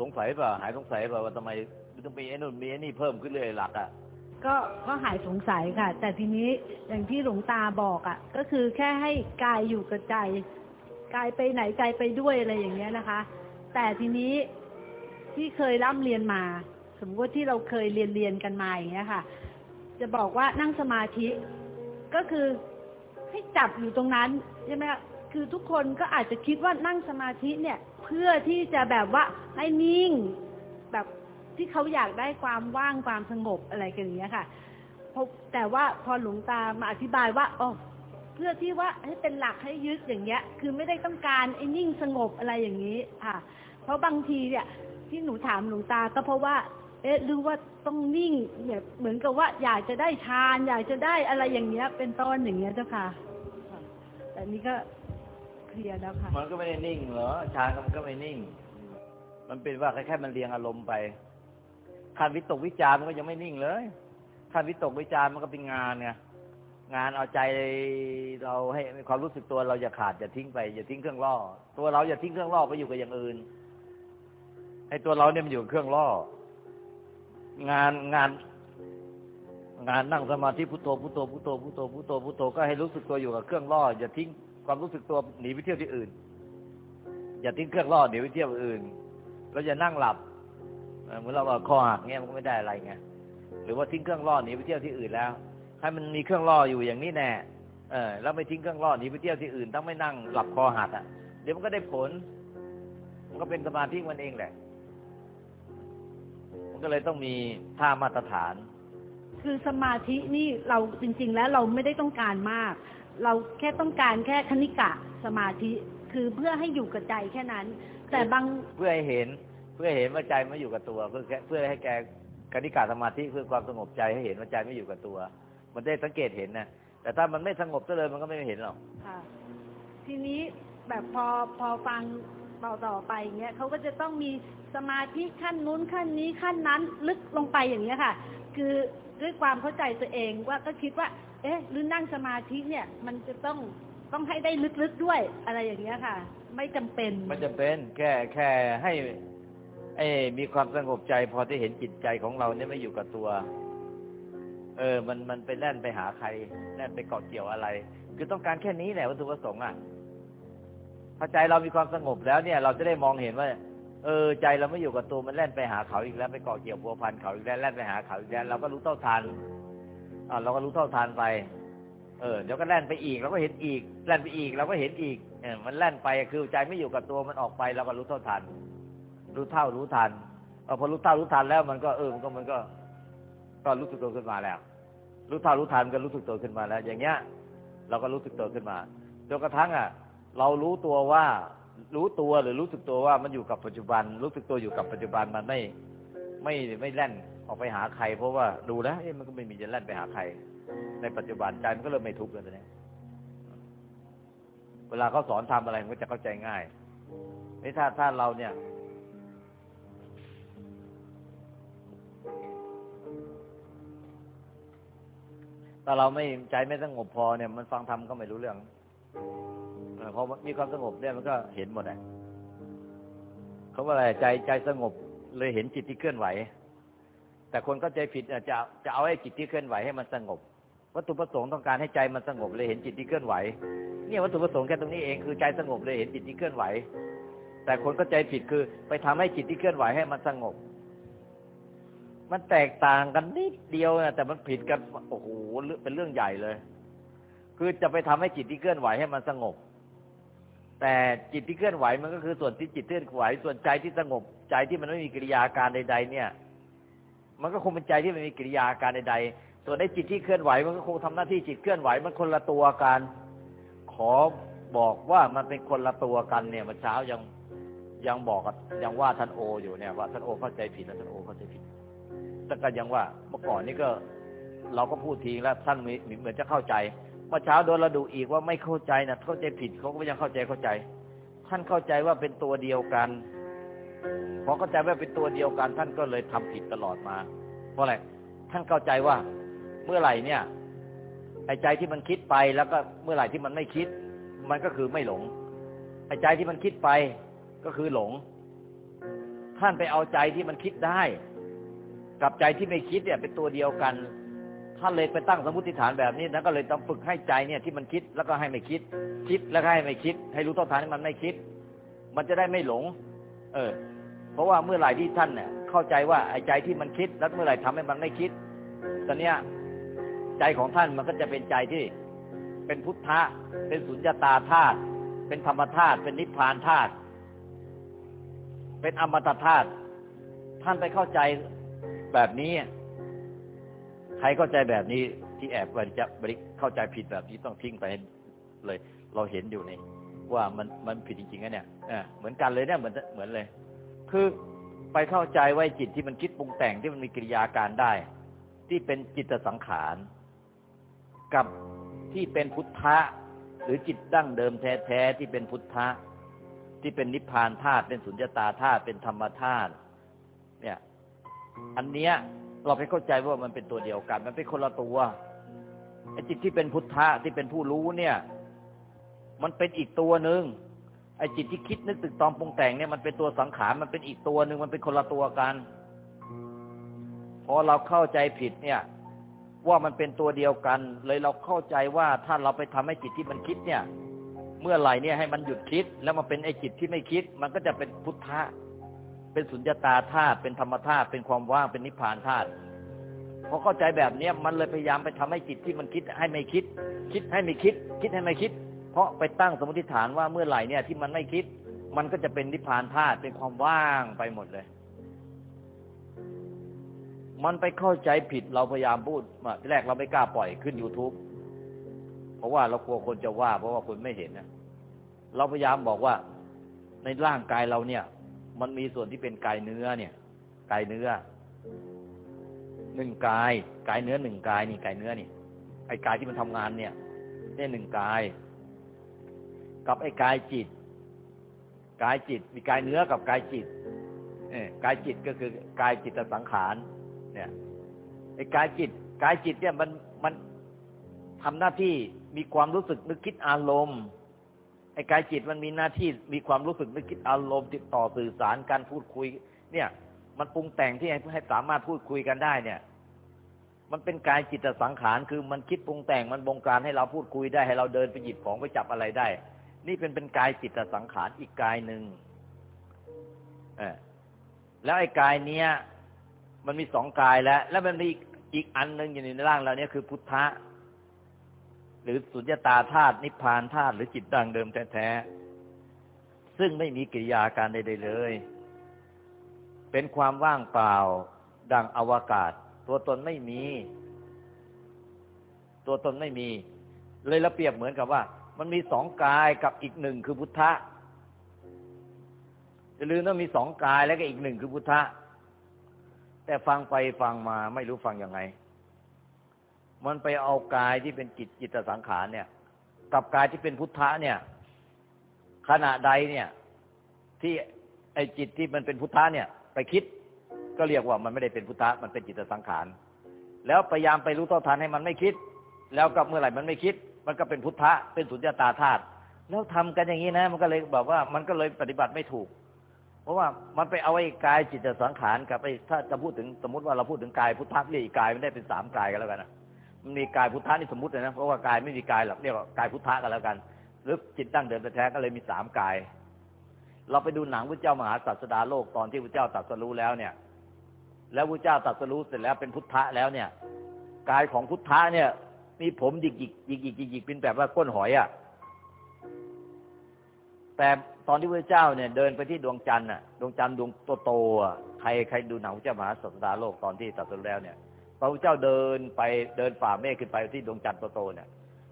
Speaker 3: สงสัยเปล่าหายสงสัยเปล่าว่าทำไมต้องมีไอ้นู่นมีไอ้นี่เพิ่มขึ้นเรื่อยหลักอะ
Speaker 2: ก็ก็หายสงสัยค่ะ แต่ทีนี้อย่างที่หลวงตาบอกอะ่ะ ก็คือแค่ให้กายอยู่กับใจ กายไปไหนใจไปด้วยอะไรอย่างเงี้ยนะคะ แต่ทีนี้ที่เคยร่ำเรียนมา สมมติว่าที่เราเคยเรียนเรียนกันมาอย่างเงี้ยค่ะ จะบอกว่านั่งสมาธิก็คือให้จับอยู่ตรงนั้นใช่ไหมคือทุกคนก็อาจจะคิดว่านั่งสมาธิเนี่ย เพื่อที่จะแบบว่าให้นิ่ง แบบที่เขาอยากได้ความว่างความสงบอะไรกันอย่างเงี้ยค่ะพอแต่ว่าพอหลวงตามาอธิบายว่าอ๋อ เพื่อที่ว่าให้เป็นหลักให้ยึดอย่างเงี้ย คือไม่ได้ต้องการไอ้นิ่งสงบอะไรอย่างนี้ ค่ะ เพราะบางทีเนี่ย ที่หนูถามหลวงตาก็เพราะว่า เอ๊ะหรือว่าต้องนิ่งแบบเหมือนกับว่าอยากจะได้ฌานอยากจะได้อะไรอย่างเงี้ย เป็นต้นอย่างเงี้ยเจ้าค่ะ แต่นี่ก็เคลียร์แล้วค่ะ
Speaker 3: มันก็ไม่ได้นิ่งเหรอฌานมันก็ไม่นิ่ง มันเป็นว่าแค่มันเรียงอารมณ์ไปขั้นวิตกวิจารมันก็ยังไม่นิ่งเลยขั้นวิตกวิจารมันก็เป็นงานไง งานเอาใจเราให้ความรู้สึกตัวเราอย่าขาดอย่าทิ้งไปอย่าทิ้งเครื่องล่อ ตัวเราอย่าทิ้งเครื่องล่อไปอยู่กับอย่างอื่นให้ตัวเราเนี่ยมันอยู่เครื่องล่อ งานงาน งานนั่งสมาธิพุทโธพุทโธพุทโธพุทโธพุทโธพุทโธก็ให้รู้สึกตัวอยู่กับเครื่องล่อ อย่าทิ้งความรู้สึกตัวหนีไปเที่ยวที่อื่น อย่าทิ้งเครื่องล่อหนีไปเที่ยวอื่นเราอย่านั่งหลับเหมือนเราว่าคอหักเงี้ยมันก็ไม่ได้อะไรไงหรือว่าทิ้งเครื่องล่อหนีไปเที่ยวที่อื่นแล้ว ให้มันมีเครื่องล่ออยู่อย่างนี้แน่เออแล้วไม่ทิ้งเครื่องล่อหนีไปเที่ยวที่อื่นต้องไม่นั่งหลับคอหักอะ เดี๋ยวมันก็ได้ผล มันก็เป็นสมาธิมันเองแหละ มันก็เลยต้องมีท่ามาตรฐาน
Speaker 2: คือสมาธินี่เราจริง ๆ แล้วเราไม่ได้ต้องการมาก เราแค่ต้องการแค่คณิกะสมาธิคือเพื่อให้อยู่กับใจแค่นั้น แต่บาง
Speaker 3: เพื่อให้เห็น เพื่อให้เห็นว่าใจไม่อยู่กับตัว เพื่อแค่เพื่อให้แกคณิกาสมาธิเพื่อความสงบใจให้เห็นว่าใจไม่อยู่กับตัว มันได้สังเกตเห็นนะแต่ถ้ามันไม่สงบซะเลยมันก็ไม่เห็นหรอก
Speaker 2: ค่ะทีนี้แบบพอพอฟังต่อต่อไปอย่างเงี้ยเขาก็จะต้องมีสมาธิขั้นนู้นขั้นนี้ขั้นนั้นลึกลงไปอย่างเงี้ยค่ะ คือด้วยความเข้าใจตัวเองว่าก็คิดว่า เอ๊ะหรือนั่งสมาธิเนี่ย มันจะต้องต้องให้ได้ลึกๆด้วยอะไรอย่างเงี้ยค่ะ ไม่จำเป็น
Speaker 3: มันจะเป็น แค่แค่ให้ไอ้มีความสงบใจพอที่เห็นจิตใจของเราเนี่ยไม่อยู่กับตัว เออ มันมันไปแล่นไปหาใครแล่นไปเกาะเกี่ยวอะไร คือต้องการแค่นี้แหละวัตถุประสงค์อะพอใจเรามีความสงบแล้วเนี่ย เราจะได้มองเห็นว่า เออ ใจเราไม่อยู่กับตัวมันแล่นไปหาเขาอีกแล้วไปเกาะเกี่ยวพัวพันเขาอีกแล้วแล่นไปหาเขาอีกแล้วเราก็รู้เท่าทันอ่าเราก็รู้เท่าทันไป เออเดี๋ยวก็แล่นไปอีกเราก็เห็นอีกแล่นไปอีกเราก็เห็นอีกเออมันแล่นไปคือใจไม่อยู่กับตัวมันออกไปเราก็รู้เท่าทัน รู้เท่ารู้ทันพอรู้เท่ารู้ทันแล้วมันก็เออมันก็มันก็ ก็รู้สึกตัวขึ้นมาแล้ว รู้เท่ารู้ทันก็รู้สึกตัวขึ้นมาแล้ว อย่างเงี้ย เราก็รู้สึกตัวขึ้นมาจนกระทั่งอะ เรารู้ตัวว่ารู้ตัวหรือรู้สึกตัวว่ามันอยู่กับปัจจุบัน รู้สึกตัวอยู่กับปัจจุบันมันไม่ไม่ไม่แล่นออกไปหาใคร เพราะว่าดูแล้วเอ๊ะมันก็ไม่มีจะแล่นไปหาใคร ในปัจจุบันใจมันก็เริ่มไม่ทุกข์เลยตอนนี้เวลาเขาสอนทำอะไรมันก็จะเข้าใจง่ายนี่ถ้าถ้าเราเนี่ย ถ้าเราไม่ใจไม่สงบพอเนี่ย มันฟังธรรมก็ไม่รู้เรื่องเออพอมีความสงบเนี่ยมันก็เห็นหมดเลยเขาว่าอะไรใจใจสงบเลยเห็นจิตที่เคลื่อนไหว แต่คนเข้าใจผิดจะจะเอาให้จิตที่เคลื่อนไหวให้มันสงบ วัตถุประสงค์ต้องการให้ใจมันสงบเลยเห็นจิตที่เคลื่อนไหว เนี่ยวัตถุประสงค์แค่ตรงนี้เองคือใจสงบเลยเห็นจิตที่เคลื่อนไหว แต่คนเข้าใจผิดคือไปทำให้จิตที่เคลื่อนไหวให้มันสงบ มันแตกต่างกันนิดเดียวนะแต่มันผิดกันโอ้โหเป็นเรื่องใหญ่เลย คือจะไปทำให้จิตที่เคลื่อนไหวให้มันสงบ แต่จิตที่เคลื่อนไหวมันก็คือส่วนที่จิตเคลื่อนไหว ส่วนใจที่สงบ ใจที่มันไม่มีกิริยาการใด ๆ เนี่ย มันก็คงเป็นใจที่ไม่มีกิริยาการใด ๆ ส่วนในจิตที่เคลื่อนไหว มันก็คงทำหน้าที่จิตเคลื่อนไหวมันคนละตัวกัน ขอบอกว่ามันเป็นคนละตัวกันเนี่ยเมื่อเช้ายังยังบอกกับยังว่าท่านโออยู่เนี่ยว่าท่านโอเข้าใจผิดแล้วท่านโอ แต่ก็ยังว่า เมื่อก่อนนี่ก็ เราก็พูดทีแล้วท่านเหมือนจะเข้าใจเมื่อเช้าโดนระดูอีกว่าไม่เข้าใจนะเข้าใจผิดเขาก็ยังเข้าใจเข้าใจ ท่านเข้าใจว่าเป็นตัวเดียวกันพอเข้าใจว่าเป็นตัวเดียวกัน ท่านก็เลยทำผิดตลอดมา เพราะอะไรท่านเข้าใจว่า เมื่อไหร่เนี่ยไอ้ใจที่มันคิดไปแล้วก็เมื่อไหร่ที่มันไม่คิด มันก็คือไม่หลงไอ้ใจที่มันคิดไปก็คือหลง ท่านไปเอาใจที่มันคิดได้ กับใจที่ไม่คิดเนี่ยเป็นตัวเดียวกันท่านเลยไปตั้งสมมติฐานแบบนี้แล้วก็เลยต้องฝึกให้ใจเนี่ยที่มันคิดแล้วก็ให้ไม่คิด คิดแล้วก็ให้ไม่คิด ให้รู้ต้นทานที่มันไม่คิด มันจะได้ไม่หลง เออ เพราะว่าเมื่อไหร่ที่ท่านเนี่ยเข้าใจว่าไอ้ใจที่มันคิด แล้วเมื่อไหร่ทำให้มันไม่คิดตอนเนี้ยใจของท่านมันก็จะเป็นใจที่เป็นพุทธะ เป็นสุญญตาธาตุเป็นธรรมธาตุเป็นนิพพานธาตุเป็นอมตะธาตุท่านไปเข้าใจ แบบนี้ ใครเข้าใจแบบนี้ที่แอบบริจบริเข้าใจผิดแบบนี้ต้องทิ้งไปเลย เราเห็นอยู่นี่ว่ามันมันผิดจริงๆนะเนี่ยเหมือนกันเลยเนี่ยเหมือนเหมือนเลย คือไปเข้าใจไว้จิตที่มันคิดปรุงแต่งที่มันมีกิริยาการได้ ที่เป็นจิตสังขารกับที่เป็นพุทธะ หรือจิตดั้งเดิมแท้ๆที่เป็นพุทธะ ที่เป็นนิพพานธาตุเป็นสุญญตาธาตุเป็นธรรมธาตุเนี่ย อันเนี้ยเราไปเข้าใจว่ามันเป็นตัวเดียวกัน มันเป็นคนละตัวไอ้จิตที่เป็นพุทธะที่เป็นผู้รู้เนี่ย มันเป็นอีกตัวหนึ่งไอ้จิตที่คิดนึกตึกตอมปรุงแต่งเนี่ยมันเป็นตัวสังขารมันเป็นอีกตัวหนึ่งมันเป็นคนละตัวกัน พอเราเข้าใจผิดเนี่ย ว่ามันเป็นตัวเดียวกัน เลยเราเข้าใจว่าถ้าเราไปทำให้จิตที่มันคิดเนี่ย เมื่อไหร่เนี่ยให้มันหยุดคิด แล้วมาเป็นไอ้จิตที่ไม่คิด มันก็จะเป็นพุทธะ เป็นสุญญตาธาตุเป็นธรรมธาตุเป็นความว่างเป็นนิพพานธาตุพอเข้าใจแบบเนี้ยมันเลยพยายามไปทำให้จิตที่มันคิดให้ไม่คิด คิดให้ไม่คิด คิดให้ไม่คิด เพราะไปตั้งสมมติฐานว่าเมื่อไหร่เนี่ยที่มันไม่คิด มันก็จะเป็นนิพพานธาตุเป็นความว่างไปหมดเลย มันไปเข้าใจผิดเราพยายามพูดมาแรกเราไม่กล้าปล่อยขึ้น youtube เพราะว่าเรากลัวคนจะว่า เพราะว่าคนไม่เห็นนะเราพยายามบอกว่าในร่างกายเราเนี่ย มันมีส่วนที่เป็นกายเนื้อเนี่ยกายเนื้อหนึ่งกายกายเนื้อหนึ่งกายนี่กายเนื้อนี่ไอ้กายที่มันทำงานเนี่ยเนี่ยหนึ่งกาย กับไอ้กายจิตกายจิต มีกายเนื้อกับกายจิตเออกายจิตก็คือกายจิตสังขารเนี่ยไอ้กายจิตกายจิตเนี่ยมันมันทำหน้าที่มีความรู้สึกนึกคิดอารมณ์ ไอ้กายจิตมันมีหน้าที่มีความรู้สึกนึกคิดอารมณ์ติดต่อสื่อสารการพูดคุย เนี่ย มันปรุงแต่งที่ให้สามารถพูดคุยกันได้เนี่ย มันเป็นกายจิตสังขารคือมันคิดปรุงแต่งมันบงการให้เราพูดคุยได้ให้เราเดินไปหยิบของไปจับอะไรได้ นี่เป็นเป็นกายจิตสังขารอีกกายหนึ่งเออแล้วไอ้กายเนี้ย มันมีสองกายแล้ว แล้วมันมีอีกอันหนึ่งอยู่ในร่างเราเนี่ยคือพุทธะ หรือสุญญตาธาตุนิพพานธาตุหรือจิตดังเดิมแท้ๆซึ่งไม่มีกิริยาการใดๆเลย เป็นความว่างเปล่า ดังอวกาศ ตัวตนไม่มี ตัวตนไม่มี เลยระเปรียบเหมือนกับว่า มันมีสองกายกับอีกหนึ่งคือพุทธะจะลืมว่ามีสองกายแล้วก็อีกหนึ่งคือพุทธะแต่ฟังไปฟังมาไม่รู้ฟังยังไง มันไปเอากายที่เป็นจิตจิตสังขารเนี่ย กับกายที่เป็นพุทธะเนี่ย ขณะใดเนี่ย ที่ไอจิตที่มันเป็นพุทธะเนี่ย ไปคิดก็เรียกว่ามันไม่ได้เป็นพุทธะมันเป็นจิตสังขาร แล้วพยายามไปรู้เท่าทันให้มันไม่คิด แล้วกับเมื่อไหร่มันไม่คิด มันก็เป็นพุทธะเป็นสุญญตาธาตุแล้วทำกันอย่างนี้นะ มันก็เลยแบบว่ามันก็เลยปฏิบัติไม่ถูก เพราะว่ามันไปเอาไอ้กายจิตสังขารกับไอ้ถ้าจะพูดถึงสมมติว่าเราพูดถึงกายพุทธะเรียกอีกกายมันได้เป็นสามกายกันแล้วกันนะ มีกายพุทธะนี่สมมติเลยนะเพราะว่ากายไม่มีกายหรอกเรียกว่ากายพุทธะกันแล้วกัน หรือจิตตั้งเดิมแท้ก็เลยมีสามกาย เราไปดูหนังพระเจ้ามหาศาสดาโลกตอนที่พระเจ้าตรัสรู้แล้วเนี่ย แล้วพระเจ้าตรัสรู้เสร็จแล้วเป็นพุทธะแล้วเนี่ยกายของพุทธะเนี่ย มีผมหยิกหยิกหยิกหยิกหยิกเป็นแบบว่าก้นหอยอะ่ะแต่ตอนที่พระเจ้าเนี่ยเดินไปที่ดวงจันทร์อะดวงจันทร์ดวงโตๆอะใครใครดูหนังพระเจ้ามหาศาสดาโลกตอนที่ตรัสรู้แล้วเนี่ย พระพุทธเจ้าเดินไปเดินฝ่าเมฆขึ้นไปที่ดวงจันทร์โตๆเนี่ย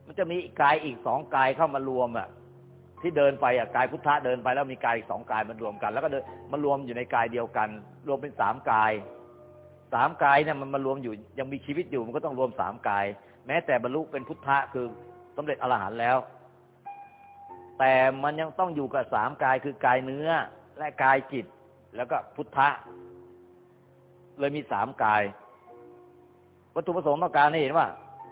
Speaker 3: มันจะมีกายอีกสองกายเข้ามารวมอะ ที่เดินไปอะกายพุทธะเดินไปแล้วมีกายอีกสองกายมันรวมกัน แล้วก็เดินมารวมอยู่ในกายเดียวกัน รวมเป็นสามกายสามกายเนี่ยมันมารวมอยู่ยังมีชีวิตอยู่มันก็ต้องรวมสามกาย แม้แต่บรรลุเป็นพุทธะคือสำเร็จอรหันต์แล้ว แต่มันยังต้องอยู่กับสามกายคือกายเนื้อและกายจิต แล้วก็พุทธะเลยมีสามกาย วัตถุประสงค์ต้องการให้เห็นว่า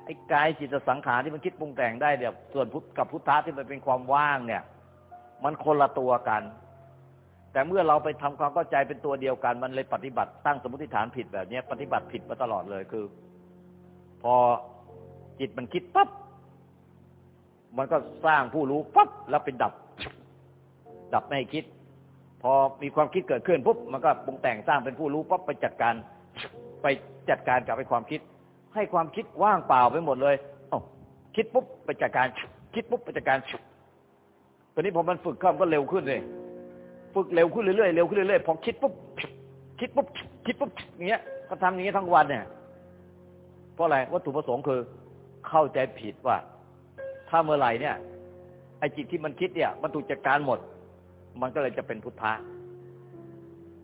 Speaker 3: ไอ้กายจิตสังขารที่มันคิดปรุงแต่งได้เดี๋ยวส่วนพุทธกับพุทธะที่มันเป็นความว่างเนี่ย มันคนละตัวกัน แต่เมื่อเราไปทำความเข้าใจเป็นตัวเดียวกัน มันเลยปฏิบัติตั้งสมมติฐานผิดแบบนี้ปฏิบัติผิดมาตลอดเลยคือ พอจิตมันคิดปั๊บมันก็สร้างผู้รู้ปั๊บแล้วเป็นดับ ดับไม่ให้คิด พอมีความคิดเกิดขึ้นปุ๊บมันก็ปรุงแต่งสร้างเป็นผู้รู้ปั๊บไปจัดการ ไปจัดการกับไอ้ความคิด ให้ความคิดว่างเปล่าไปหมดเลยเอาคิดปุ๊บไปจัดการคิดปุ๊บไปจัดการตอนนี้พอมันฝึกเข้ามันก็เร็วขึ้นเลยฝึกเร็วขึ้นเรื่อยๆเร็วขึ้นเรื่อยๆพอคิดปุ๊บคิดปุ๊บคิดปุ๊บอย่างเงี้ยก็ทำอย่างเงี้ยทั้งวันเนี่ย เพราะอะไรวัตถุประสงค์คือเข้าใจผิดว่า ถ้าเมื่อไหร่เนี่ยไอ้จิตที่มันคิดเนี่ย มันถูกจัดการหมด มันก็เลยจะเป็นพุทธะ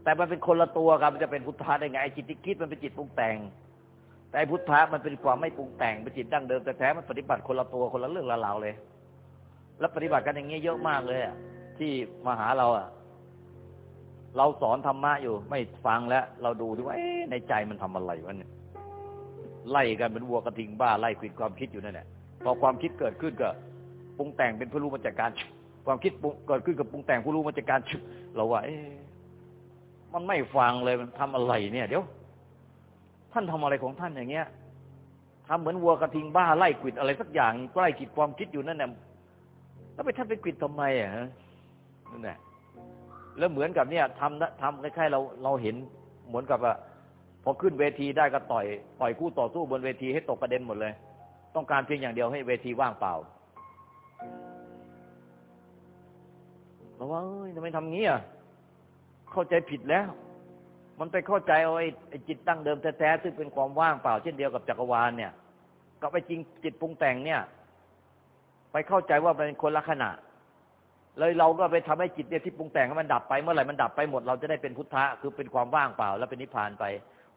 Speaker 3: แต่มันเป็นคนละตัวครับมันจะเป็นพุทธะได้ไงไอ้จิตที่คิดมันเป็นจิตปรุงแต่ง แต่พุทธะมันเป็นความไม่ปรุงแต่งเป็นจิตดั้งเดิมแต่แท้มันปฏิบัติคนละตัวคนละเรื่องละราวเลย แล้วปฏิบัติกันอย่างเงี้ยเยอะมากเลยอะที่มาหาเราอะ เราสอนธรรมะอยู่ ไม่ฟังแล้ว เราดูดูว่าในใจมันทำอะไรวะเนี่ยไล่กันเป็นวัวกระทิงบ้าไล่ควิดความคิดอยู่นั่นแหละพอความคิดเกิดขึ้นก็ปรุงแต่งเป็นผู้รู้มาจากการ ความคิดเกิดขึ้นกับปรุงแต่งผู้รู้มาจากการเราว่าเอ๊ะมันไม่ฟังเลยมันทำอะไรเนี่ย เดี๋ยว ท่านทำอะไรของท่านอย่างเงี้ยทำเหมือนวัวกระทิงบ้าไล่กิดอะไรสักอย่างไล่กิดความคิดอยู่นั่นแหละแล้วไปท่านไปกิดทำไมอะนั่นแหละแล้วเหมือนกับเนี่ยทำทำคล้ายๆเราเราเห็นเหมือนกับว่าพอขึ้นเวทีได้ก็ต่อยต่อยคู่ต่อสู้บนเวทีให้ตกประเด็นหมดเลย ต้องการเพียงอย่างเดียวให้เวทีว่างเปล่าเราว่าเอ้ยทำไมทำงี้อะเข้าใจผิดแล้ว มันไปเข้าใจเอาไอ้จิตตั้งเดิมแท้ๆซึ่งเป็นความว่างเปล่าเช่นเดียวกับจักรวาลเนี่ยกับไปจริงจิตปรุงแต่งเนี่ย ไปเข้าใจว่าเป็นคนละขณะ เลยเราก็ไปทำให้จิตเนี่ยที่ปรุงแต่งให้มันดับไปเมื่อไหร่มันดับไปหมดเราจะได้เป็นพุทธะคือเป็นความว่างเปล่า แล้วเป็นนิพพานไป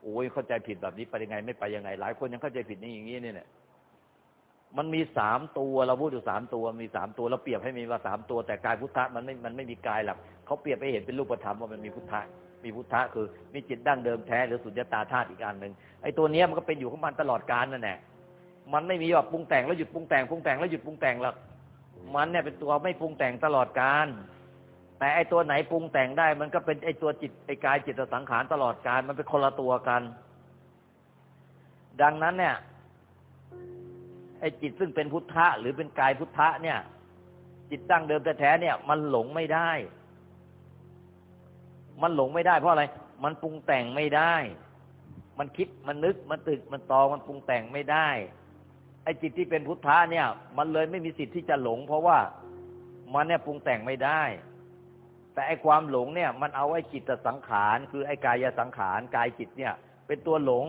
Speaker 3: โอ้ยเข้าใจผิดแบบนี้ไปยังไง ไม่ไปยังไง หลายคนยังเข้าใจผิดนี่อย่างนี้เนี่ย มันมีสามตัวเราพูดอยู่สามตัวมีสามตัวเราเปรียบให้มีว่าสามตัว แต่กายพุทธะมันไม่มันไม่มีกายหรอกเขาเปรียบไปเห็นเป็นรูปธรรมว่ามันมีพุทธะมีพุทธะคือมีจิตดั้งเดิมแท้หรือสุญญตาธาตุอีกอันหนึ่งไอ้ตัวเนี้ยมันก็เป็นอยู่ของมันตลอดกาลนั่นแหละมันไม่มีว่าปรุงแต่งแล้วหยุดปรุงแต่งปรุงแต่งแล้วหยุดปรุงแต่งหรอกมันเนี่ยเป็นตัวไม่ปรุงแต่งตลอดกาลแต่ไอ้ตัวไหนปรุงแต่งได้ มันก็เป็นไอ้ตัวจิตไอ้กายจิตสังขารตลอดกาลมันเป็นคนละตัวกัน ดังนั้นเนี่ย ไอ้จิตซึ่งเป็นพุทธะหรือเป็นกายพุทธะเนี่ย จิตตั้งเดิมแท้ๆเนี่ย มันหลงไม่ได้ มันหลงไม่ได้เพราะอะไร มันปรุงแต่งไม่ได้ มันคิดมันนึกมันตึกมันตอมันปรุงแต่งไม่ได้ ไอ้จิตที่เป็นพุทธะเนี่ย มันเลยไม่มีสิทธิ์ที่จะหลง เพราะว่ามันเนี่ยปรุงแต่งไม่ได้ แต่ไอ้ความหลงเนี่ย มันเอาไอ้จิตสังขาร คือไอ้กายสังขารกายจิตเนี่ย เป็นตัวหลง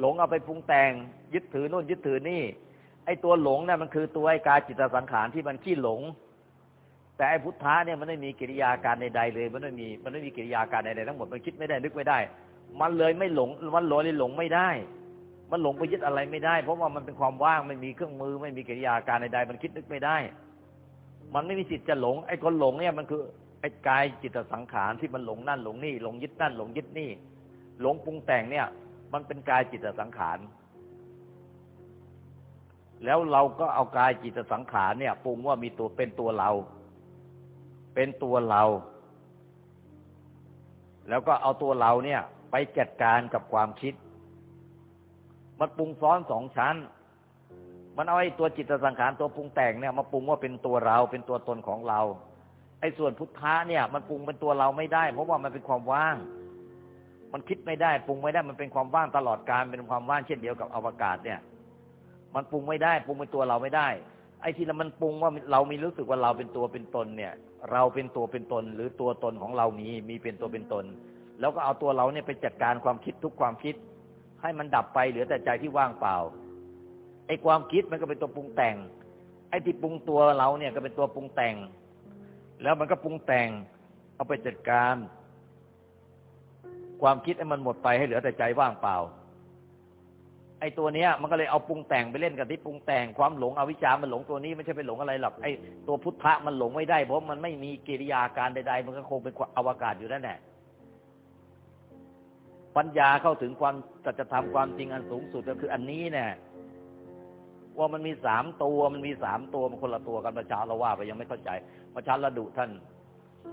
Speaker 3: หลงเอาไปปรุงแต่ง ยึดถือโน่นยึดถือนี่ ไอ้ตัวหลงเนี่ยมันคือตัวไอ้กายจิตสังขารที่มันขี้หลง แต่ไอ้พุทธะเนี่ยมันไม่มีกิริยาการใดๆเลย มันไม่มีมันไม่มีกิริยาการใดๆทั้งหมดมันคิดไม่ได้นึกไม่ได้ มันเลยไม่หลงมันหลงเลยหลงไม่ได้ มันหลงไปยึดอะไรไม่ได้ เพราะว่ามันเป็นความว่างไม่มีเครื่องมือ ไม่มีกิริยาการใดๆมันคิดนึกไม่ได้ มันไม่มีสิทธิ์จะหลง ไอ้คนหลงเนี่ยมันคือไอ้กายจิตสังขารที่มันหลงนั่นหลงนี่หลงยึดนั่นหลงยึดนี่ หลงปรุงแต่งเนี่ย มันเป็นกายจิตสังขาร แล้วเราก็เอากายจิตสังขารเนี่ยปรุงว่ามีตัวเป็นตัวเรา เป็นตัวเรา แล้วก็เอาตัวเราเนี่ย ไปจัดการกับความคิด มันปรุงซ้อนสองชั้น มันเอาไอ้ตัวจิตสังขารตัวปรุงแต่งเนี่ยมาปรุงว่าเป็นตัวเรา เป็นตัวตนของเรา ไอ้ส่วนพุทธะเนี่ย มันปรุงเป็นตัวเราไม่ได้ เพราะว่ามันเป็นความว่าง มันคิดไม่ได้ปรุงไม่ได้มันเป็นความว่างตลอดการเป็นความว่างเช่นเดียวกับอวกาศเนี่ย มันปรุงไม่ได้ ปรุงเป็นตัวเราไม่ได้ ไอ้ที่มันปรุงว่าเรามีรู้สึกว่าเราเป็นตัวเป็นตนเนี่ย เราเป็นตัวเป็นตน หรือตัวตนของเรามีมีเป็นตัวเป็นตน แล้วก็เอาตัวเราเนี่ยไปจัดการความคิดทุกความคิด ให้มันดับไปเหลือแต่ใจที่ว่างเปล่าไอ้ความคิดมันก็เป็นตัวปรุงแต่ง ไอ้ที่ปรุงตัวเราเนี่ยก็เป็นตัวปรุงแต่ง แล้วมันก็ปรุงแต่ง เอาไปจัดการ ความคิดให้มันหมดไปให้เหลือแต่ใจว่างเปล่า ไอ้ตัวเนี้ยมันก็เลยเอาปรุงแต่งไปเล่นกับที่ปรุงแต่งความหลงอวิชชามันหลงตัวนี้ไม่ใช่ไปหลงอะไรหรอกไอ้ตัวพุทธะมันหลงไม่ได้เพราะมันไม่มีกิริยาการใด ๆ มันก็คงเป็นอวกาศอยู่นั่นแหละปัญญาเข้าถึงความสัจธรรมความจริงอันสูงสุดก็คืออันนี้เนี่ยว่ามันมีสามตัวมันมีสามตัวมันคนละตัวกันประชาเราว่าไปยังไม่เข้าใจประชาระดุท่าน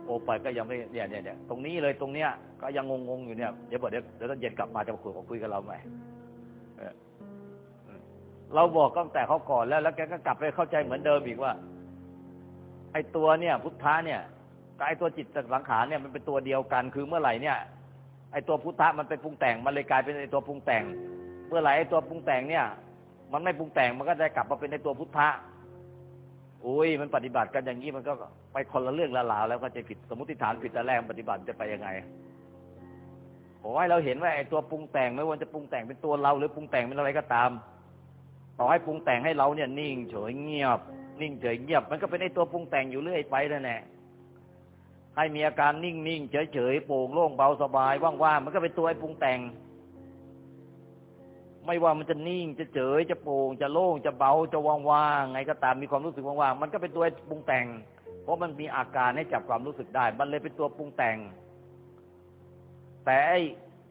Speaker 3: โอไปก็ยังไม่เนี่ยเนี่ยเนี่ยตรงนี้เลยตรงเนี้ยก็ยังงงๆอยู่เนี่ยเดี๋ยวเดี๋ยวเดี๋ยวตอนเย็นกลับมาจะมาคุยคุยกับเราใหม่ เราบอกตั้งแต่เขาก่อนแล้ว แล้วแกก็กลับไปเข้าใจเหมือนเดิมอีกว่า ไอ้ตัวเนี่ย พุทธะเนี่ยกับไอ้ตัวจิตสังขารเนี่ยมันเป็นตัวเดียวกันคือเมื่อไหร่เนี่ย ไอ้ตัวพุทธะมันเป็นปรุงแต่งมันเลยกลายเป็นไอ้ตัวปรุงแต่ง เมื่อไหร่ไอ้ตัวปรุงแต่งเนี่ย มันไม่ปรุงแต่งมันก็จะกลับมาเป็นไอ้ตัวพุทธะอุ้ยมันปฏิบัติกันอย่างนี้มันก็ไปคนละเรื่องละราวแล้วก็จะผิดสมมติฐานผิดแต่แรกปฏิบัติจะไปยังไง ผมว่าเราเห็นว่าไอ้ตัวปรุงแต่งไม่ว่าจะปรุงแต่งเป็นตัวเราหรือปรุงแต่งเป็นอะไรก็ตาม ต่อให้ปรุงแต่งให้เราเนี่ย นิ่งเฉยเงียบ นิ่งเฉยเงียบ มันก็เป็นไอ้ตัวปรุงแต่งอยู่เรื่อยไปนั่นแหละให้มีอาการนิ่งนิ่งเฉยเฉยโปร่งโล่งเบาสบายว่างๆมันก็เป็นตัวไอ้ปรุงแต่ง ไม่ว่ามันจะนิ่งจะเฉยจะโปร่งจะโล่งจะเบาจะว่างๆไงก็ตามมีความรู้สึกว่างๆมันก็เป็นตัวปรุงแต่ง เพราะมันมีอาการให้จับความรู้สึกได้ มันเลยเป็นตัวปรุงแต่ง แต่ไอ้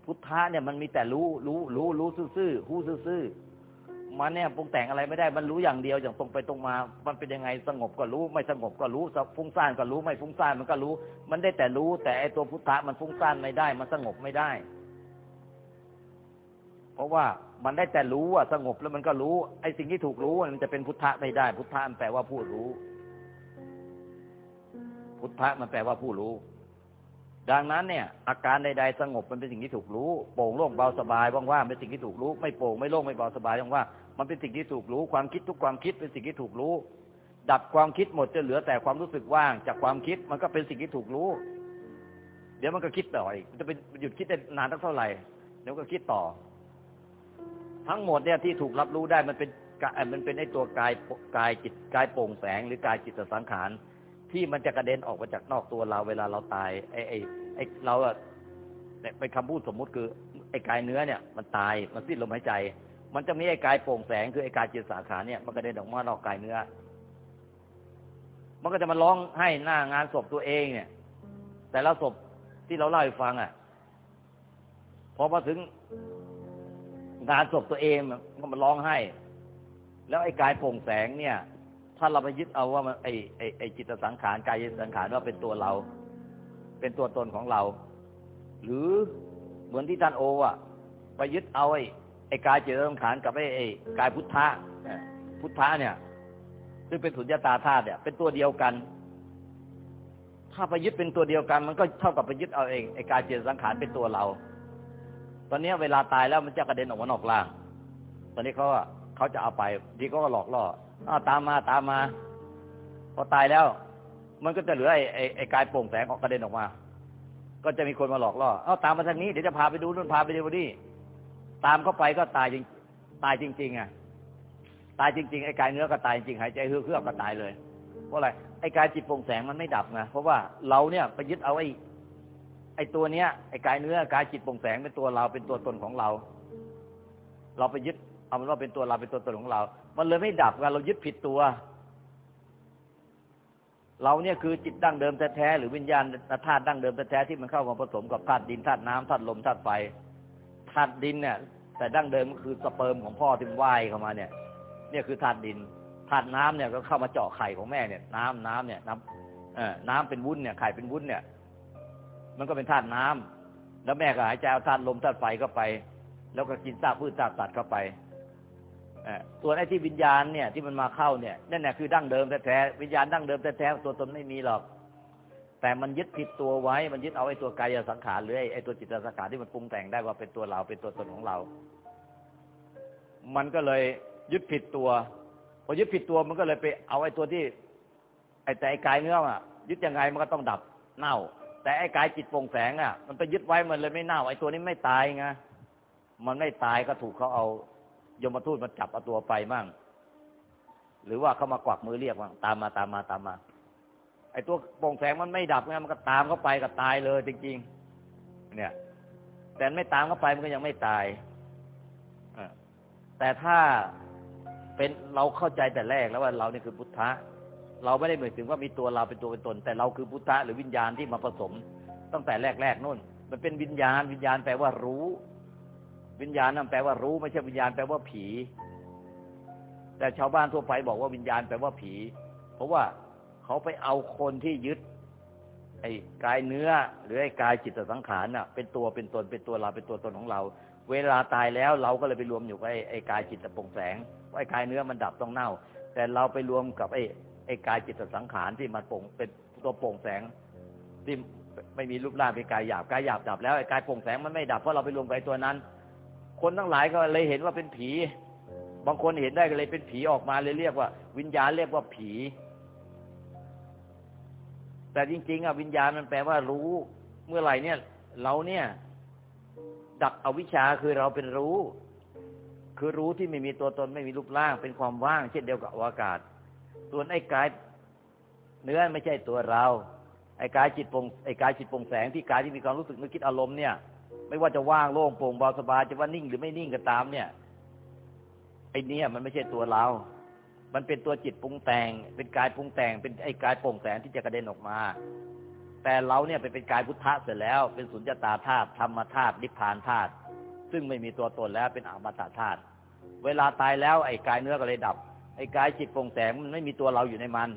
Speaker 3: พุทธะเนี่ยมันมีแต่รู้รู้รู้รู้ซื่อๆหู้ซื่อๆมันเนี่ยปรุงแต่งอะไรไม่ได้มันรู้อย่างเดียวอย่างตรงไปตรงมา มันเป็นยังไงสงบก็รู้ ไม่สงบก็รู้ฟุ้งซ่านก็รู้ไม่ฟุ้งซ่านมันก็รู้ มันได้แต่รู้ แต่ไอ้ตัวพุทธะมันฟุ้งซ่านไม่ได้ มันสงบไม่ได้ เพราะว่ามันได้แต่รู้ว่าสงบแล้วมันก็รู้ ไอ้สิ่งที่ถูกรู้มันจะเป็นพุทธะไม่ได้ พุทธะมันแปลว่าผู้รู้ พุทธะมันแปลว่าผู้รู้ ดังนั้นเนี่ย อาการใดๆสงบมันเป็นสิ่งที่ถูกรู้ โปร่งโล่งเบาสบายว่างๆเป็นสิ่งที่ถูกรู้ ไม่โปร่งไม่โล่งไม่เบาสบายว่างๆมันเป็นสิ่งที่ถูกรู้ ความคิดทุกความคิดเป็นสิ่งที่ถูกรู้ ดับความคิดหมดจะเหลือแต่ความรู้สึกว่าง จากความคิดมันก็เป็นสิ่งที่ถูกรู้ เดี๋ยวมันก็คิดต่ออีกมันจะเป็นหยุดคิดได้นานตั้งเท่าไหร่เดี๋ยวก็คิดต่อ ทั้งหมดเนี่ยที่ถูกรับรู้ได้มันเป็นมันเป็นไอ้ตัวกายกายจิตกายโปร่งแสงหรือกายจิตสังขาร ที่มันจะกระเด็นออกมาจากนอกตัวเราเวลาเราตายไอ้ไอ้ไอ้เราอะเป็นคำพูดสมมุติคือไอ้กายเนื้อเนี่ย มันตายมันสิ้นลมหายใจ มันจะมีไอ้กายโปร่งแสงคือไอ้กายจิตสังขาเนี่ยมันกระเด็นออกมานอกกายเนื้อ มันก็จะมาร้องให้หน้างานศพตัวเองเนี่ย แต่ละศพที่เราเล่าให้ฟังอะพอมาถึงงานศพตัวเองมันก็มาร้องให้ แล้วไอ้กายโปร่งแสงเนี่ย ถ้าเราไปยึดเอาว่ามันไอ้ไอ้ไอ้จิตสังขารกายสังขารว่าเป็นตัวเรา เป็นตัวตนของเรา หรือเหมือนที่ท่านโออะไปยึดเอาไอ้ไอกายจิตสังขารกับไอ้ไอกายพุทธะพุทธะเนี่ย ซึ่งเป็นสุญญตาธาตุเนี่ย เป็นตัวเดียวกัน ถ้าไปยึดเป็นตัวเดียวกัน มันก็เท่ากับไปยึดเอาเองไอกายจิตสังขารเป็นตัวเรา ตอนนี้เวลาตายแล้วมันจะกระเด็นออกมานอกร่าง ตอนนี้เขา เขาจะเอาไปทีก็หลอกล่ออ้าวตามมาตามมา พอตายแล้ว มันก็จะเหลือไอ้ไอ้ไอ้กายโปร่งแสงออกกระเด็นออกมา ก็จะมีคนมาหลอกล่อเอ้าตามมาทางนี้เดี๋ยวจะพาไปดูนู่นพาไปดูนี่ตามเข้าไปก็ตายจริง ตายจริง ๆ อะ ตายจริง ๆ ไอ้กายเนื้อก็ตายจริงหายใจเฮือกเฮือกก็ตายเลยเพราะอะไรไอ้กายจิตโปร่งแสงมันไม่ดับไงเพราะว่าเราเนี่ยไปยึดเอาไอ้ไอ้ตัวเนี้ยไอ้กายเนื้อกายจิตโปร่งแสงเป็นตัวเราเป็นตัวตนของเรา เราไปยึด เอามันว่าเป็นตัวเราเป็นตัวตนของเรา มันเลยไม่ดับกันเรายึดผิดตัว เราเนี่ยคือจิตดั้งเดิมแท้ๆหรือวิญญาณธาตุดั้งเดิมแท้ๆที่มันเข้ามาผสมกับธาตุดินธาตุน้ำธาตุลมธาตุไฟธาตุดินเนี่ย แต่ดั้งเดิมก็คือสเปิร์มของพ่อที่มันว่ายเข้ามาเนี่ย เนี่ยคือธาตุดินธาตุน้ำเนี่ยก็เข้ามาเจาะไข่ของแม่เนี่ย น้ำน้ำเนี่ยน้ำเอ่อน้ำเป็นวุ้นเนี่ยไข่เป็นวุ้นเนี่ย มันก็เป็นธาตุน้แล้วแม่ก็หายใจเอาธาตุลมธาตุไฟเข้าไป แล้วก็กินซากพืชซากสัตว์เข้าไป ส่วนไอ้ที่วิญญาณเนี่ยที่มันมาเข้าเนี่ยนั่นแหละคือดั้งเดิมแท้ๆวิญญาณดั้งเดิมแท้ๆตัวตนไม่มีหรอก แต่มันยึดผิดตัวไว้ มันยึดเอาไอ้ตัวกายสังขารหรือไอ้ไอ้ตัวจิตสังขารที่มันปรุงแต่งได้ว่าเป็นตัวเราเป็นตัวตนของเรา มันก็เลยยึดผิดตัวพอยึดผิดตัวมันก็เลยไปเอาไอ้ตัวที่ ไอ้แต่ไอ้กายเนื้ออะยึดยังไงมันก็ต้องดับเน่า แต่ไอ้กายจิตโปร่งแสงอะ มันไปยึดไว้มันเลยไม่เน่า ไอ้ตัวนี้ไม่ตายไงมันไม่ตายก็ถูกเขาเอา ยมทูตมาจับเอาตัวไปมั่ง หรือว่าเขามากวักมือเรียกมั่งตามมาตามมาตามมา ไอ้ตัวโปร่งแสงมันไม่ดับไงมันก็ตามเข้าไปก็ตายเลยจริงๆ เนี่ย แต่ไม่ตามเข้าไปมันก็ยังไม่ตายอแต่ถ้าเป็นเราเข้าใจแต่แรกแล้วว่าเรานี่คือพุทธะเราไม่ได้หมายถึงว่ามีตัวเราเป็นตัวเป็นตน แต่เราคือพุทธะหรือวิญญาณที่มาผสมตั้งแต่แรกๆนู่น มันเป็นวิญญาณวิญญาณแปลว่ารู้ วิญญาณนั่นแปลว่ารู้ไม่ใช่วิญญาณแปลว่าผี แต่ชาวบ้านทั่วไปบอกว่าวิญญาณแปลว่าผี เพราะว่าเขาไปเอาคนที่ยึด ไอ้กายเนื้อ หรือไอ้กายจิตสังขารน่ะ เป็นตัวเป็นตนเป็นตัวเราเป็นตัวตนของเรา เวลาตายแล้วเราก็เลยไปรวมอยู่กับไอ้ไอ้กายจิตปรงแสงว่าไอ้กายเนื้อมันดับต้องเน่า แต่เราไปรวมกับไอ้ไอ้กายจิตสังขารที่มันปรงเป็นตัวปรงแสงที่ไม่มีรูปร่างเป็นกายหยาบกายหยาบดับแล้วไอ้กายโปร่งแสงมันไม่ดับเพราะเราไปรวมกับไอ้ตัวนั้น คนทั้งหลายก็เลยเห็นว่าเป็นผี บางคนเห็นได้ก็เลยเป็นผีออกมาเลยเรียกว่า วิญญาณเรียกว่าผี แต่จริง ๆอะวิญญาณมันแปลว่ารู้ เมื่อไหร่เนี่ย เราเนี่ย ดับอวิชชาคือเราเป็นรู้ คือรู้ที่ไม่มีตัวตนไม่มีรูปร่าง เป็นความว่าง เช่นเดียวกับอากาศ ส่วนไอ้กายเนื้อไม่ใช่ตัวเรา ไอ้กายจิตโปร่งไอ้กายจิตโปร่งแสงที่กายที่มีความรู้สึกนึกคิดอารมณ์เนี่ย ไม่ว่าจะว่างโล่งโปร่งเบาสบายจะว่านิ่งหรือไม่นิ่งก็ตามเนี่ยไอ้นี่มันไม่ใช่ตัวเรา มันเป็นตัวจิตปรุงแต่ง เป็นกายปรุงแต่ง เป็นไอ้กายโปร่งแสงที่จะกระเด็นออกมา แต่เราเนี่ยไปเป็นกายพุทธะเสร็จแล้ว เป็นสุญญตาธาตุธรรมธาตุนิพพานธาตุซึ่งไม่มีตัวตนแล้วเป็นอมตะธาตุเวลาตายแล้วไอ้กายเนื้อก็เลยดับ ไอ้กายจิตปร่งแสงมันไม่มีตัวเราอยู่ในมัน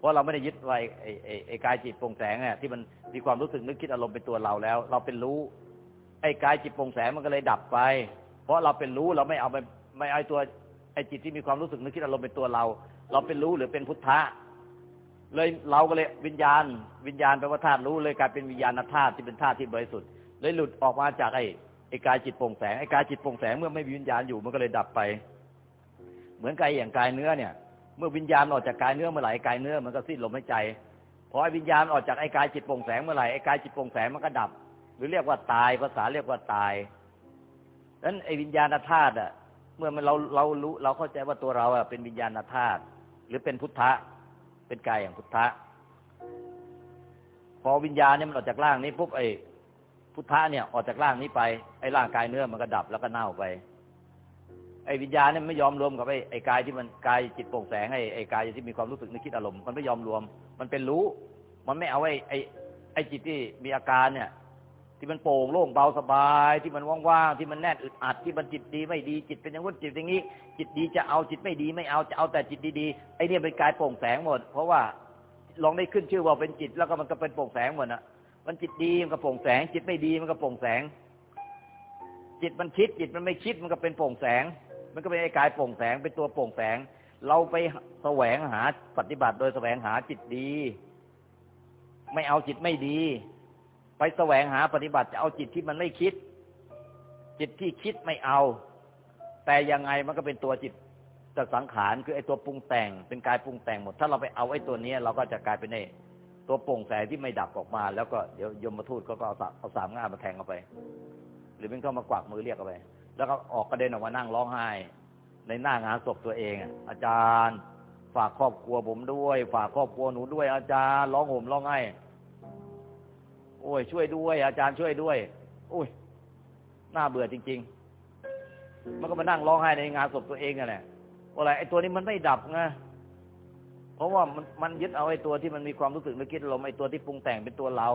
Speaker 3: เพราะเราไม่ได้ยึดไว้ไอ้ไอ้ไอ้กายจิตโปร่งแสงเนี่ยที่มันมีความรู้สึกนึกคิดอารมณ์เป็นตัวเราแล้ว เราเป็นรู้ ไอ้กายจิตโปร่งแสงมันก็เลยดับไป เพราะเราเป็นรู้เราไม่เอาไปไม่เอาตัวไอ้จิตที่มีความรู้สึกนึกคิดอารมณ์เป็นตัวเรา เราเป็นรู้หรือเป็นพุทธะเลยเราก็เลยวิญญาณ วิญญาณแปลว่าธาตุรู้เลยกลายเป็นวิญญาณธาตุที่เป็นธาตุที่บริสุทธิ์เลยหลุดออกมาจากไอ้ไอ้กายจิตโปร่งแสงไอ้กายจิตโปร่งแสงเมื่อไม่มีวิญญาณอยู่มันก็เลยดับไป เหมือนกายอย่างกายเนื้อเนี่ย เมื่อวิญญาณออกจากกายเนื้อเมื่อไหร่กายเนื้อมันก็สิ้นลมหายใจพอไอ้วิญญาณออกจากไอ้กายจิตโปร่งแสงเมื่อไหร่ไอ้กายจิตโปร่งแสงมันก็ดับ หรือเรียกว่าตายภาษาเรียกว่าตายนั้นไอ้วิญญาณธาตุอะ เมื่อมันเราเรารู้เราเข้าใจว่าตัวเราอะเป็นวิญญาณธาตุหรือเป็นพุทธะ เป็นกายอย่างพุทธะ พอวิญญาณเนี่ยมันออกจากร่างนี้ปุ๊บไอ้พุทธะเนี่ยออกจากร่างนี้ไปไอ้ร่างกายเนื้อมันก็ดับแล้วก็เน่าไป ไอ้วิญญาณเนี่ยไม่ยอมรวมกับไอ้ไอ้กายที่มันกายจิตโปร่งแสงไอ้ไอ้กายที่มีความรู้สึกนึกคิดอารมณ์มันไม่ยอมรวม มันเป็นรู้ มันไม่เอาไอ้ไอ้ไอ้จิตที่มีอาการเนี่ย ที่มันโปร่งโล่งเบาสบาย ที่มันว่างๆที่มันแน่นอึดอัดที่มันจิตดีไม่ดีจิตเป็นอย่างนู้นจิตอย่างนี้ จิตดีจะเอาจิตไม่ดีไม่เอาจะเอาแต่จิตดีๆไอ้เนี่ยเป็นกายโปร่งแสงหมด เพราะว่าลองได้ขึ้นชื่อว่าเป็นจิตแล้วก็มันก็เป็นโปร่งแสงหมดนะมันจิตดีมันก็โปร่งแสง จิตไม่ดีมันก็โปร่งแสง จิตมันคิดจิตมันไม่คิดมันก็เป็นโปร่งแสง มันก็เป็นไอ้กายโปร่งแสงเป็นตัวโปร่งแสง เราไปแสวงหาปฏิบัติโดยแสวงหาจิตดี ไม่เอาจิตไม่ดี ไปแสวงหาปฏิบัติจะเอาจิตที่มันไม่คิด จิตที่คิดไม่เอา แต่ยังไงมันก็เป็นตัวจิตจะสังขารคือไอ้ตัวปรุงแต่ง เป็นกายปรุงแต่งหมด ถ้าเราไปเอาไอ้ตัวนี้เราก็จะกลายเป็นไอ้ตัวโปร่งแสงที่ไม่ดับออกมา แล้วก็เดี๋ยวยมทูตก็เอาสาเอาสามง่ามมาแทงเอาไป หรือมันก็มากวักมือเรียกเอาไป แล้วก็ออกกระเด็นออกมานั่งร้องไห้ ในหน้างานศพตัวเอง อาจารย์ ฝากครอบครัวผมด้วย ฝากครอบครัวหนูด้วย อาจารย์ร้องห่มร้องไห้โอ้ยช่วยด้วย อาจารย์ช่วยด้วยโอ้ยน่าเบื่อจริง ๆ มันก็มานั่งร้องไห้ในงานศพตัวเองนั่นแหละอะไรไอ้ตัวนี้มันไม่ดับไงเพราะว่ามันมันยึดเอาไอ้ตัวที่มันมีความรู้สึกนึกคิดลมไอ้ตัวที่ปรุงแต่งเป็นตัวเรา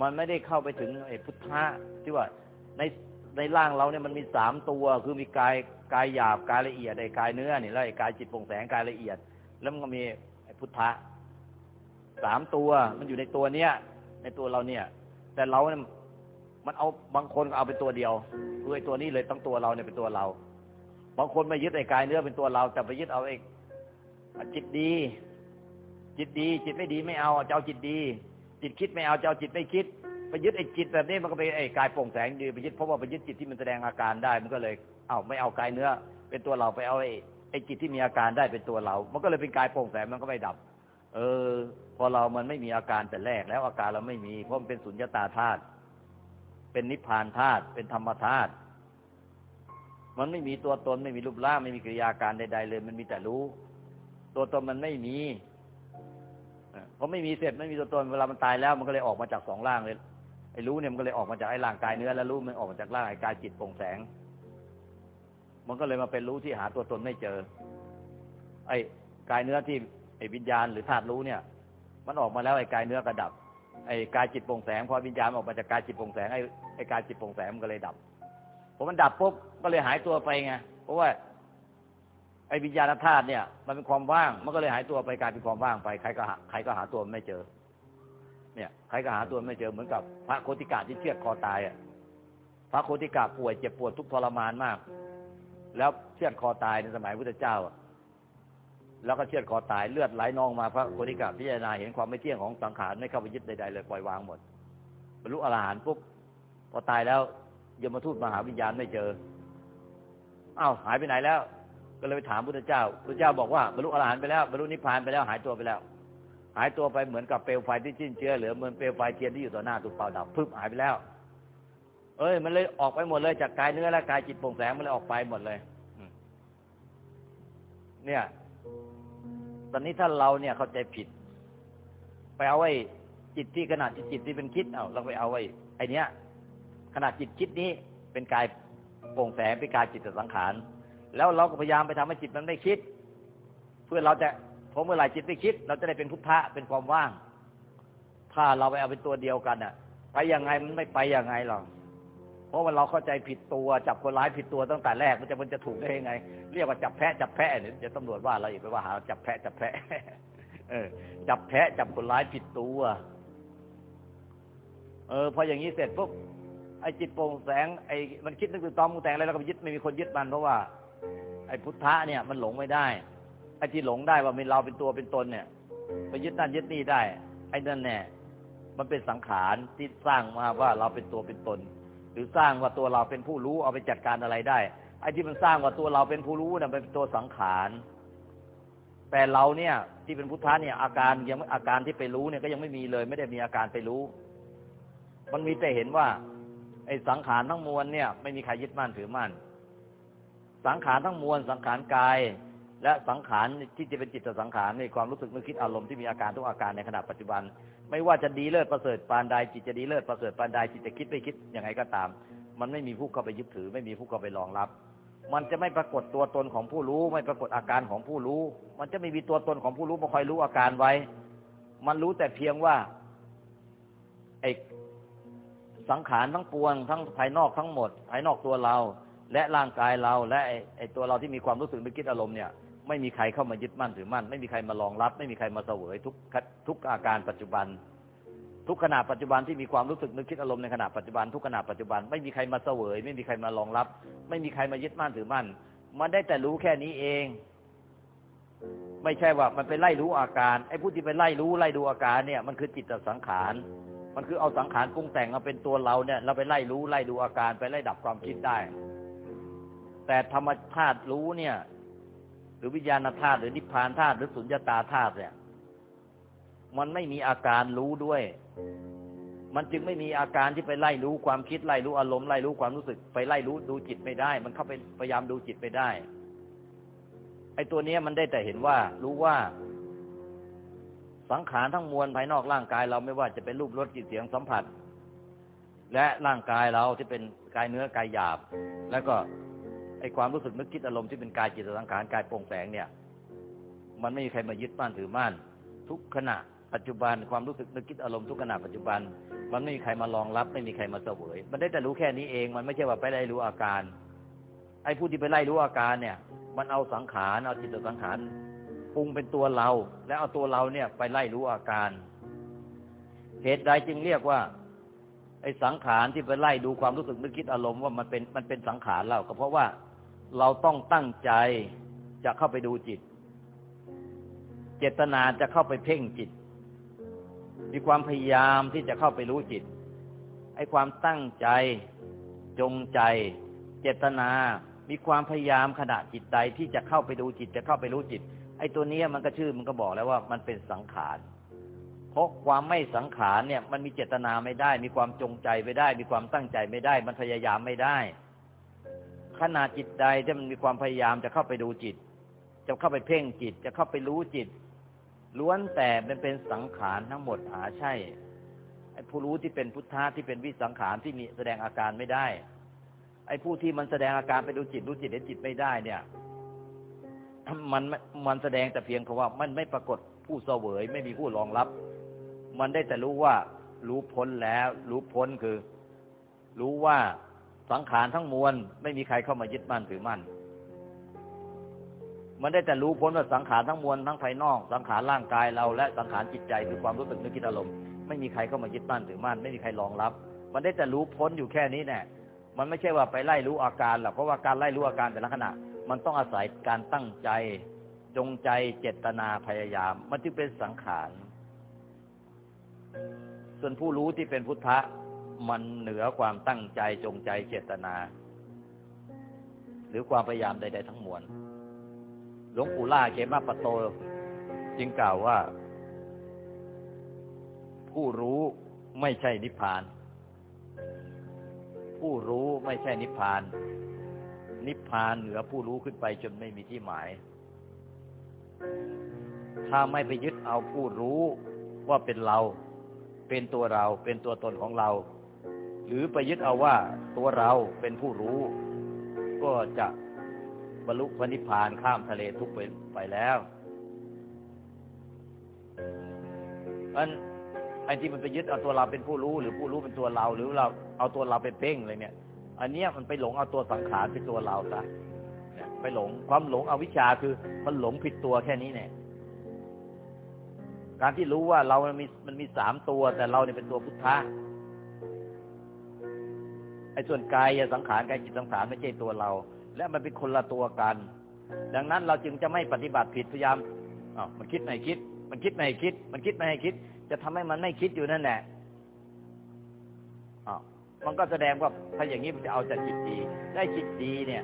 Speaker 3: มันไม่ได้เข้าไปถึงไอ้พุทธะที่ว่าใน ในร่างเราเนี่ยมันมีสามตัว คือมีกายกายหยาบกายละเอียดไอ้กายเนื้อนี่แล้วไอ้กายจิตโปร่งแสงกายละเอียด แล้วมันก็มีไอ้พุทธะสามตัวมันอยู่ในตัวเนี้ยในตัวเราเนี่ย แต่เราเนี่ยมันเอาบางคนก็เอาเป็นตัวเดียวคือไอ้ตัวนี้เลยต้องตัวเราเนี่ยเป็นตัวเรา บางคนไม่ยึดไอ้กายเนื้อเป็นตัวเรา แต่ไปยึดเอาไอ้จิตดี จิตดี จิตไม่ดีไม่เอาเจะเอาจิตดี จิตคิดไม่เอาเจะเอาจิตไม่คิด ไปยึดไอ้จิตแบบนี้มันก็ไปไอ้กายโปร่งแสงดีไปยึดเพราะว่าไปยึดจิตที่มันแสดงอาการได้มันก็เลย เอ้าไม่เอากายเนื้อ เป็นตัวเราไปเอาไอ้ไอ้จิตที่มีอาการได้เป็นตัวเรา มันก็เลยเป็นกายโปร่งแสงมันก็ไม่ดับ เออ พอเรามันไม่มีอาการแต่แรกแล้วอาการเราไม่มีเพราะมันเป็นสุญญตาธาตุเป็นนิพพานธาตุเป็นธรรมธาตุมันไม่มีตัวตนไม่มีรูปร่างไม่มีกิริยาการใด ๆ เลย มันมีแต่รู้ ตัวตนมันไม่มีเพราะไม่มีเสร็จไม่มีตัวตนเวลามันตายแล้ว มันก็เลยออกมาจากสองร่างเลย ไอ้รู้เนี่ยมันก็เลยออกมาจากไอ้ร่างกายเนื้อแล้วรู้มันออกมาจากร่างกายจิตโปร่งแสง มันก็เลยมาเป็นรู้ที่หาตัวตนไม่เจอ ไอ้กายเนื้อที่ไอ้วิญญาณหรือธาตุรู้เนี่ย มันออกมาแล้วไอ้กายเนื้อกระดับ ไอ้กายจิตโปร่งแสงพอวิญญาณออกมาจากกายจิตโปร่งแสงไอ้ไอ้กายจิตโปร่งแสงมันก็เลยดับพอมันดับปุ๊บก็เลยหายตัวไปไงเพราะว่าไอ้วิญญาณธาตุเนี่ย มันเป็นความว่าง มันก็เลยหายตัวไปกลายเป็นความว่างไปใครก็ใครก็หาตัวไม่เจอ เนี่ยใครก็หาตัวไม่เจอเหมือนกับ พระโคติกาที่เชือดคอตายอะพระโคติกาป่วยเจ็บปวดทุกทรมานมาก แล้วเชือดคอตายในสมัยพุทธเจ้าแล้วก็เชือดคอตายเลือดไหลนองมาพระโคติกาพิจารณาเห็นความไม่เที่ยงของสังขารไม่เข้าไปยึดใดๆเลยปล่อยวางหมดบรรลุอรหันต์ปุ๊บพอตายแล้วยมทูตมาหาวิญญาณไม่เจออ้าวหายไปไหนแล้ว ก็เลยไปถามพุทธเจ้าพุทธเจ้าบอกว่าบรรลุอรหันต์ไปแล้วบรรลุนิพพานไปแล้วหายตัวไปแล้ว หายตัวไปเหมือนกับเปลวไฟที่สิ้นเชื้อเหลือเหมือนเปลวไฟเทียนที่อยู่ต่อหน้าถูกเป่าดับพึบหายไปแล้ว เอ้ย มันเลยออกไปหมดเลยจากกายเนื้อและกายจิตโปร่งแสงมันเลยออกไปหมดเลยเนี่ย ตอนนี้ถ้าเราเนี่ยเข้าใจผิด ไปเอาไอ้จิตที่ขนาดจิตที่เป็นคิดเอาเราไปเอาไอ้ไอเนี้ยขนาดจิตคิดนี้เป็นกายโปร่งแสงเป็นกายจิตสังขาร แล้วเราก็พยายามไปทำให้จิตมันไม่คิด เพื่อเราจะ พอเมื่อไหร่จิตไม่คิด เราจะได้เป็นพุทธะเป็นความว่าง ถ้าเราไปเอาเป็นตัวเดียวกันอะ ไปยังไงมันไม่ไปยังไงหรอกเพราะว่าเราเข้าใจผิดตัวจับคนร้ายผิดตัวตั้งแต่แรกมันจะมันจะถูกได้ยังไง เรียกว่าจับแพะจับแพะเนี่ยจะตำรวจว่าเราอีกไปว่าหาจับแพะจับแพะเออ จับแพะจับคนร้ายผิดตัว เออพออย่างนี้เสร็จปุ๊บไอ้จิตโปร่งแสงไอ้มันคิดนึกถึงตอมมุงแต่งอะไรแล้วก็ยึดไม่มีคนยึดมันเพราะว่า ไอ้พุทธะเนี่ยมันหลงไม่ได้ ไอ้ที่หลงได้ว่าเป็นเราเป็นตัวเป็นตนเนี่ยไปยึดนั่นยึดนี่ได้ ไอ้นั่นแน่มันเป็นสังขารที่สร้างมาว่าเราเป็นตัวเป็นตน หรือสร้างว่าตัวเราเป็นผู้รู้เอาไปจัดการอะไรได้ ไอ้ที่มันสร้างว่าตัวเราเป็นผู้รู้เนี่ยเป็นตัวสังขารแต่เราเนี่ย ที่เป็นพุทธะเนี่ย อาการยังอาการที่ไปรู้เนี่ยก็ยังไม่มีเลย ไม่ได้มีอาการไปรู้ มันมีแต่เห็นว่า ไอ้สังขารทั้งมวลเนี่ย ไม่มีใครยึดมั่นถือมั่นสังขารทั้งมวลสังขารกาย และสังขารที่จะเป็นจิตสังขารในความรู้สึกนึกคิดอารมณ์ที่มีอาการทุกอาการในขณะปัจจุบัน ไม่ว่าจะดีเลิศประเสริฐปานใดจิตจะดีเลิศประเสริฐปานใดจิตจะคิดไม่คิดยังไงก็ตาม มันไม่มีผู้เข้าไปยึดถือ ไม่มีผู้เข้าไปรองรับ มันจะไม่ปรากฏตัวตนของผู้รู้ ไม่ปรากฏอาการของผู้รู้ มันจะไม่มีตัวตนของผู้รู้มาคอยรู้อาการไว้ มันรู้แต่เพียงว่าไอ้สังขารทั้งปวงทั้งภายนอกทั้งหมด ภายนอกตัวเรา และร่างกายเราและไอ้ตัวเราที่มีความรู้สึกนึกคิดอารมณ์เนี่ย ไม่มีใครเข้ามายึดมั่นถือมั่น ไม่มีใครมารองรับ ไม่มีใครมาเสวยทุกทุกอาการปัจจุบัน ทุกขณะปัจจุบันที่มีความรู้สึกนึกคิดอารมณ์ในขณะปัจจุบันทุกขณะปัจจุบันไม่มีใครมาเสวย ไม่มีใครมารองรับ ไม่มีใครมายึดมั่นถือมั่น มันได้แต่รู้แค่นี้เอง ไม่ใช่ว่ามันไปไล่รู้อาการไอ้ผู้ที่ไปไล่รู้ไล่ดูอาการเนี่ย มันคือจิตสังขารมันคือเอาสังขารปรุงแต่งมาเป็นตัวเราเนี่ย เราไปไล่รู้ไล่ดูอาการไปไล่ดับความคิดได้ แต่ธรรมธาตุรู้เนี่ย หรือวิญญาณธาตุหรือนิพพานธาตุหรือสุญญตาธาตุเนี่ย มันไม่มีอาการรู้ด้วย มันจึงไม่มีอาการที่ไปไล่รู้ความคิดไล่รู้อารมณ์ไล่รู้ความรู้สึก ไปไล่รู้ดูจิตไม่ได้ มันเข้าไปพยายามดูจิตไม่ได้ไอ้ตัวเนี้ยมันได้แต่เห็นว่า รู้ว่าสังขารทั้งมวลภายนอกร่างกายเราไม่ว่าจะเป็นรูปรสกลิ่นเสียงสัมผัส และร่างกายเราที่เป็นกายเนื้อกายหยาบ แล้วก็ ความรู้สึกนึกคิดอารมณ์ที่เป็นกายจิตสังขารกายโปร่งแสงเนี่ย มันไม่มีใครมายึดมั่นถือมั่นทุกขณะปัจจุบันความรู้สึกนึกคิดอารมณ์ทุกขณะปัจจุบัน มันไม่มีใครมารองรับ ไม่มีใครมาเสวย มันได้แต่รู้แค่นี้เองมันไม่ใช่ว่าไปไล่รู้อาการ ไอ้ผู้ที่ไปไล่รู้อาการเนี่ย มันเอาสังขารเอาจิตสังขารปรุงเป็นตัวเรา แล้วเอาตัวเราเนี่ยไปไล่รู้อาการเหตุใดจึงเรียกว่า ไอ้สังขารที่ไปไล่ดูความรู้สึกนึกคิดอารมณ์ว่ามันเป็นมันเป็นสังขารเราก็เพราะว่า เราต้องตั้งใจจะเข้าไปดูจิต เจตนาจะเข้าไปเพ่งจิต มีความพยายามที่จะเข้าไปรู้จิตไอ้ความตั้งใจ จงใจ เจตนา มีความพยายามขณะจิตใดที่จะเข้าไปดูจิต จะเข้าไปรู้จิต ไอ้ตัวนี้มันก็ชื่อมันก็บอกแล้วว่ามันเป็นสังขารเพราะความไม่สังขารเนี่ย มันมีเจตนาไม่ได้ มีความจงใจไม่ได้ มีความตั้งใจไม่ได้ มันพยายามไม่ได้ ขณะจิตใดที่มันมีความพยายามจะเข้าไปดูจิต จะเข้าไปเพ่งจิต จะเข้าไปรู้จิต ล้วนแต่มันเป็นสังขารทั้งหมดหาใช่ไอ้ผู้รู้ที่เป็นพุทธะที่เป็นวิสังขารที่มีแสดงอาการไม่ได้ ไอ้ผู้ที่มันแสดงอาการไปดูจิตรู้จิตเห็นจิตไม่ได้เนี่ย มันมันแสดงแต่เพียงเพราะว่ามันไม่ปรากฏผู้เสวย ไม่มีผู้รองรับ มันได้แต่รู้ว่า รู้พ้นแล้ว รู้พ้นคือ รู้ว่า สังขารทั้งมวลไม่มีใครเข้ามายึดมั่นถือมั่น มันได้แต่รู้พ้นว่าสังขารทั้งมวลทั้งภายนอกสังขารร่างกายเรา และสังขารจิตใจคือความรู้สึกนึกคิดอารมณ์ไม่มีใครเข้ามายึดมั่นถือมั่นไม่มีใครรองรับ มันได้แต่รู้พ้นอยู่แค่นี้แน่มันไม่ใช่ว่าไปไล่รู้อาการหรอกเพราะว่าการไล่รู้อาการแต่ละขณะ มันต้องอาศัยการตั้งใจ จงใจเจตนาพยายาม มันจึงเป็นสังขาร ส่วนผู้รู้ที่เป็นพุทธะ มันเหนือความตั้งใจจงใจเจตนา หรือความพยายามใด ๆ ทั้งมวลหลวงปู่ล่าเขมาปะโต จึงกล่าวว่า ผู้รู้ไม่ใช่นิพพาน ผู้รู้ไม่ใช่นิพพาน นิพพานเหนือผู้รู้ขึ้นไปจนไม่มีที่หมาย ถ้าไม่ไปยึดเอาผู้รู้ว่าเป็นเรา เป็นตัวเรา เป็นตัวตนของเรา หรือไปยึดเอาว่าตัวเราเป็นผู้รู้ ก็จะบรรลุพระนิพพานข้ามทะเลทุกไปไปแล้วอันไอ้ที่มันไปยึดเอาตัวเราเป็นผู้รู้ หรือผู้รู้เป็นตัวเรา หรือเราเอาตัวเราไปเพ่งอะไรเนี่ย อันเนี้ยมันไปหลงเอาตัวสังขารเป็นตัวเราซะไปหลงความหลงเอาวิชาคือมันหลงผิดตัวแค่นี้เนี่ย การที่รู้ว่าเรามันมีมันมีสามตัว แต่เราเนี่ยเป็นตัวพุทธะ ไอ้ส่วนกายสังขารกายจิตสังขารไม่ใช่ตัวเรา และมันเป็นคนละตัวกัน ดังนั้นเราจึงจะไม่ปฏิบัติผิดพยายามอ๋อมันคิดไม่คิด มันคิดไม่คิด มันคิดไม่ให้คิด จะทำให้มันไม่คิดอยู่นั่นแหละอ๋อมันก็แสดงว่าถ้าอย่างนี้มันจะเอาจากจิตดี ได้จิตดีเนี่ย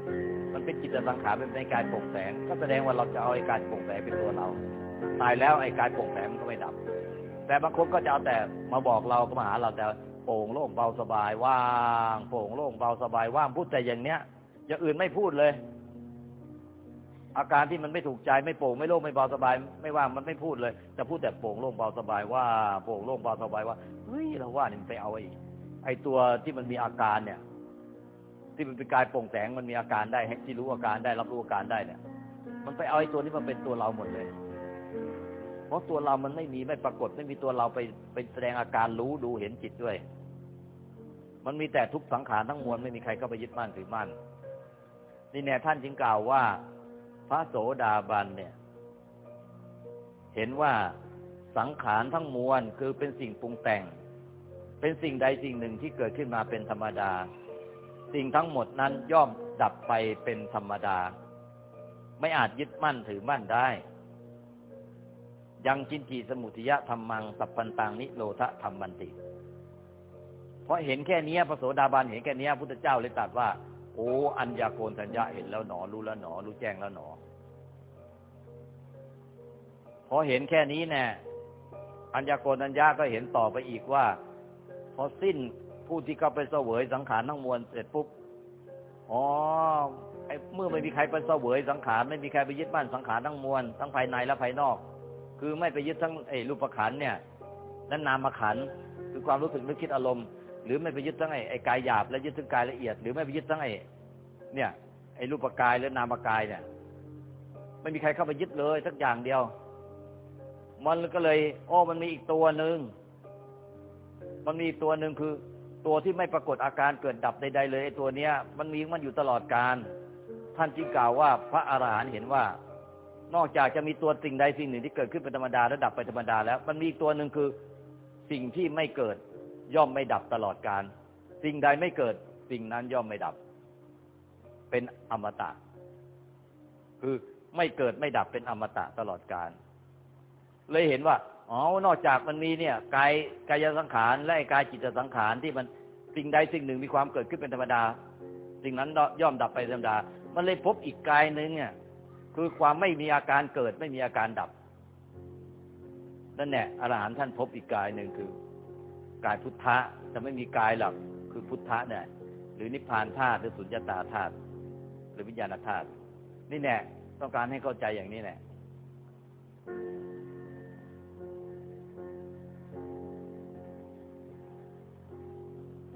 Speaker 3: มันเป็นจิตสังขารเป็นในการโปร่งแสง ก็แสดงว่าเราจะเอาไอ้การโปร่งแสงเป็นตัวเรา ตายแล้วไอ้การโปร่งแสงมันก็ไม่ดับ แต่บางคนก็จะเอาแต่มาบอกเราก็มาหาเราแต่ โปร่งโล่งเบาสบาย ว่างโปร่งโล่งเบาสบายว่างพูดแต่อย่างเนี้ยอย่างอื่นไม่พูดเลย อาการที่มันไม่ถูกใจไม่โปร่งไม่โล่งไม่เบาสบาย ไม่ว่างมันไม่พูดเลยจะพูดแต่โปร่งโล่งเบาสบายว่าโปร่งโล่งเบาสบายว่าเฮ้ยเราว่านี่มันไปเอาไอ้ไอ้ตัวที่มันมีอาการเนี่ย ที่มันเป็นกายโปร่งแสงมันมีอาการได้ที่รู้อาการได้รับรู้อาการได้เนี่ย มันไปเอาไอ้ตัวนี้มันเป็นตัวเราหมดเลย ราะตัวเรามันไม่มีไม่ปรากฏ ไม่มีตัวเราไปไปแสดงอาการรู้ดูเห็นจิตด้วย มันมีแต่ทุกสังขารทั้งมวลไม่มีใครเข้าไปยึดมั่นถือมั่นนี่แน่ท่านจึงกล่าวว่า พระโสดาบันเนี่ย เห็นว่าสังขารทั้งมวลคือเป็นสิ่งปรุงแต่ง เป็นสิ่งใดสิ่งหนึ่งที่เกิดขึ้นมาเป็นธรรมดา สิ่งทั้งหมดนั้นย่อมดับไปเป็นธรรมดา ไม่อาจยึดมั่นถือมั่นได้ ยังจินจีสมุทิยะธรรมังสัพพันตังนิโรธธรรมันติ เพราะเห็นแค่นี้พระโสดาบันเห็นแค่นี้พุทธเจ้าเลยตรัสว่า โอ้อัญญาโกณทัญญาเห็นแล้วหนอ รู้แล้วหนอ รู้แจ้งแล้วหนอพอเห็นแค่นี้แน่อัญญาโกณทัญญาก็เห็นต่อไปอีกว่า พอสิ้นผู้ที่เข้าไปเสวยสังขารทั้งมวลเสร็จปุ๊บอ๋อเมื่อไม่มีใครไปเสวยสังขารไม่มีใครไปยึดมั่นสังขารทั้งมวลทั้งภายในและภายนอก คือไม่ไปยึดทั้งไอ้รูปขันเนี่ยและนามขันคือความรู้สึกนึกคิดอารมณ์ หรือไม่ไปยึดทั้งไอ้ไอ้กายหยาบและยึดทั้งกายละเอียด หรือไม่ไปยึดทั้งไอ้เนี่ยไอ้รูปกายและนามกายเนี่ยไม่มีใครเข้าไปยึดเลยสักอย่างเดียว มันก็เลยโอ้มันมีอีกตัวหนึ่งมันมีตัวหนึ่งคือตัวที่ไม่ปรากฏอาการเกิดดับใดๆเลยไอ้ตัวเนี้ย มันมีมันอยู่ตลอดการ ท่านจึงกล่าวว่าพระอาหารหันต์เห็นว่า นอกจากจะมีตัวสิ่งใดสิ่งหนึ่งที่เกิดขึ้นเป็นธรรมดาและดับไปธรรมดาแล้ว มันมีอีกตัวหนึ่งคือสิ่งที่ไม่เกิดย่อมไม่ดับตลอดการ สิ่งใดไม่เกิดสิ่งนั้นย่อมไม่ดับ เป็นอมตะ คือไม่เกิดไม่ดับเป็นอมตะตลอดการ เลยเห็นว่าอ๋อนอกจากมันมีเนี่ยกายกายสังขารและกายจิตสังขารที่มันสิ่งใดสิ่งหนึ่งมีความเกิดขึ้นเป็นธรรมดา สิ่งนั้นย่อมดับไปธรรมดา มันเลยพบอีกกายหนึ่งเนี่ย คือความไม่มีอาการเกิดไม่มีอาการดับนั่นแหละอรหันต์ท่านพบอีกกายหนึ่งคือกายพุทธะจะไม่มีกายหลักคือพุทธะเนี่ยหรือนิพพานธาตุหรือสุญญตาธาตุหรือวิญญาณธาตุนี่แน่ต้องการให้เข้าใจอย่างนี้แหละ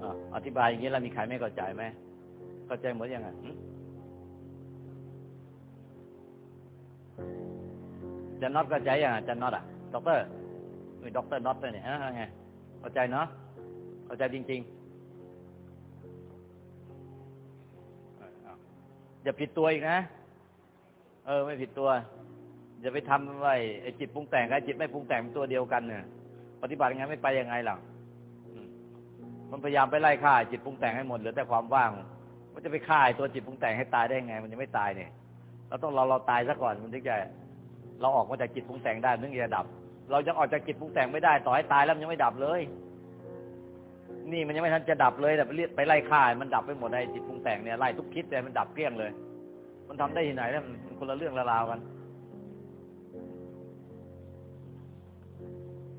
Speaker 3: อ่อธิบายอย่างนี้แล้วมีใครไม่เข้าใจไหมเข้าใจหมดยังไง อาจารย์น็อตเข้าใจยังไงอาจารย์น็อตอะด็อกเตอร์มีด็อกเตอร์น็อตด้วยเนี่ยฮะไงเข้าใจเนาะเข้าใจจริงๆอย่าผิดตัวอีกนะ เออ ไม่ผิดตัวอย่าไปทำไว้ไอ้จิตปรุงแต่งกับจิตไม่ปรุงแต่งเป็นตัวเดียวกันเนี่ยปฏิบัติยังไงไม่ไปยังไงหรอกมันพยายามไปไล่ฆ่าจิตปรุงแต่งให้หมดเหลือแต่ความว่างมันจะไปฆ่าตัวจิตปรุงแต่งให้ตายได้ไง มันยังไม่ตายเนี่ย เราต้องเราเราตายซะก่อนมันถึงจะเราออกมาจากจิตปรุงแต่งได้ถึงจะดับ เรายังออกจากจิตปรุงแต่งไม่ได้ต่อให้ตายแล้วมันยังไม่ดับเลย นี่มันยังไม่ทันจะดับเลยแต่ไปเรียกไปไล่ฆ่ามันดับไปหมดในจิตปรุงแต่งเนี่ยไล่ทุกคิดแต่มันดับเกลี้ยงเลย มันทำได้ที่ไหนแล้วมันคนละเรื่องละราวกัน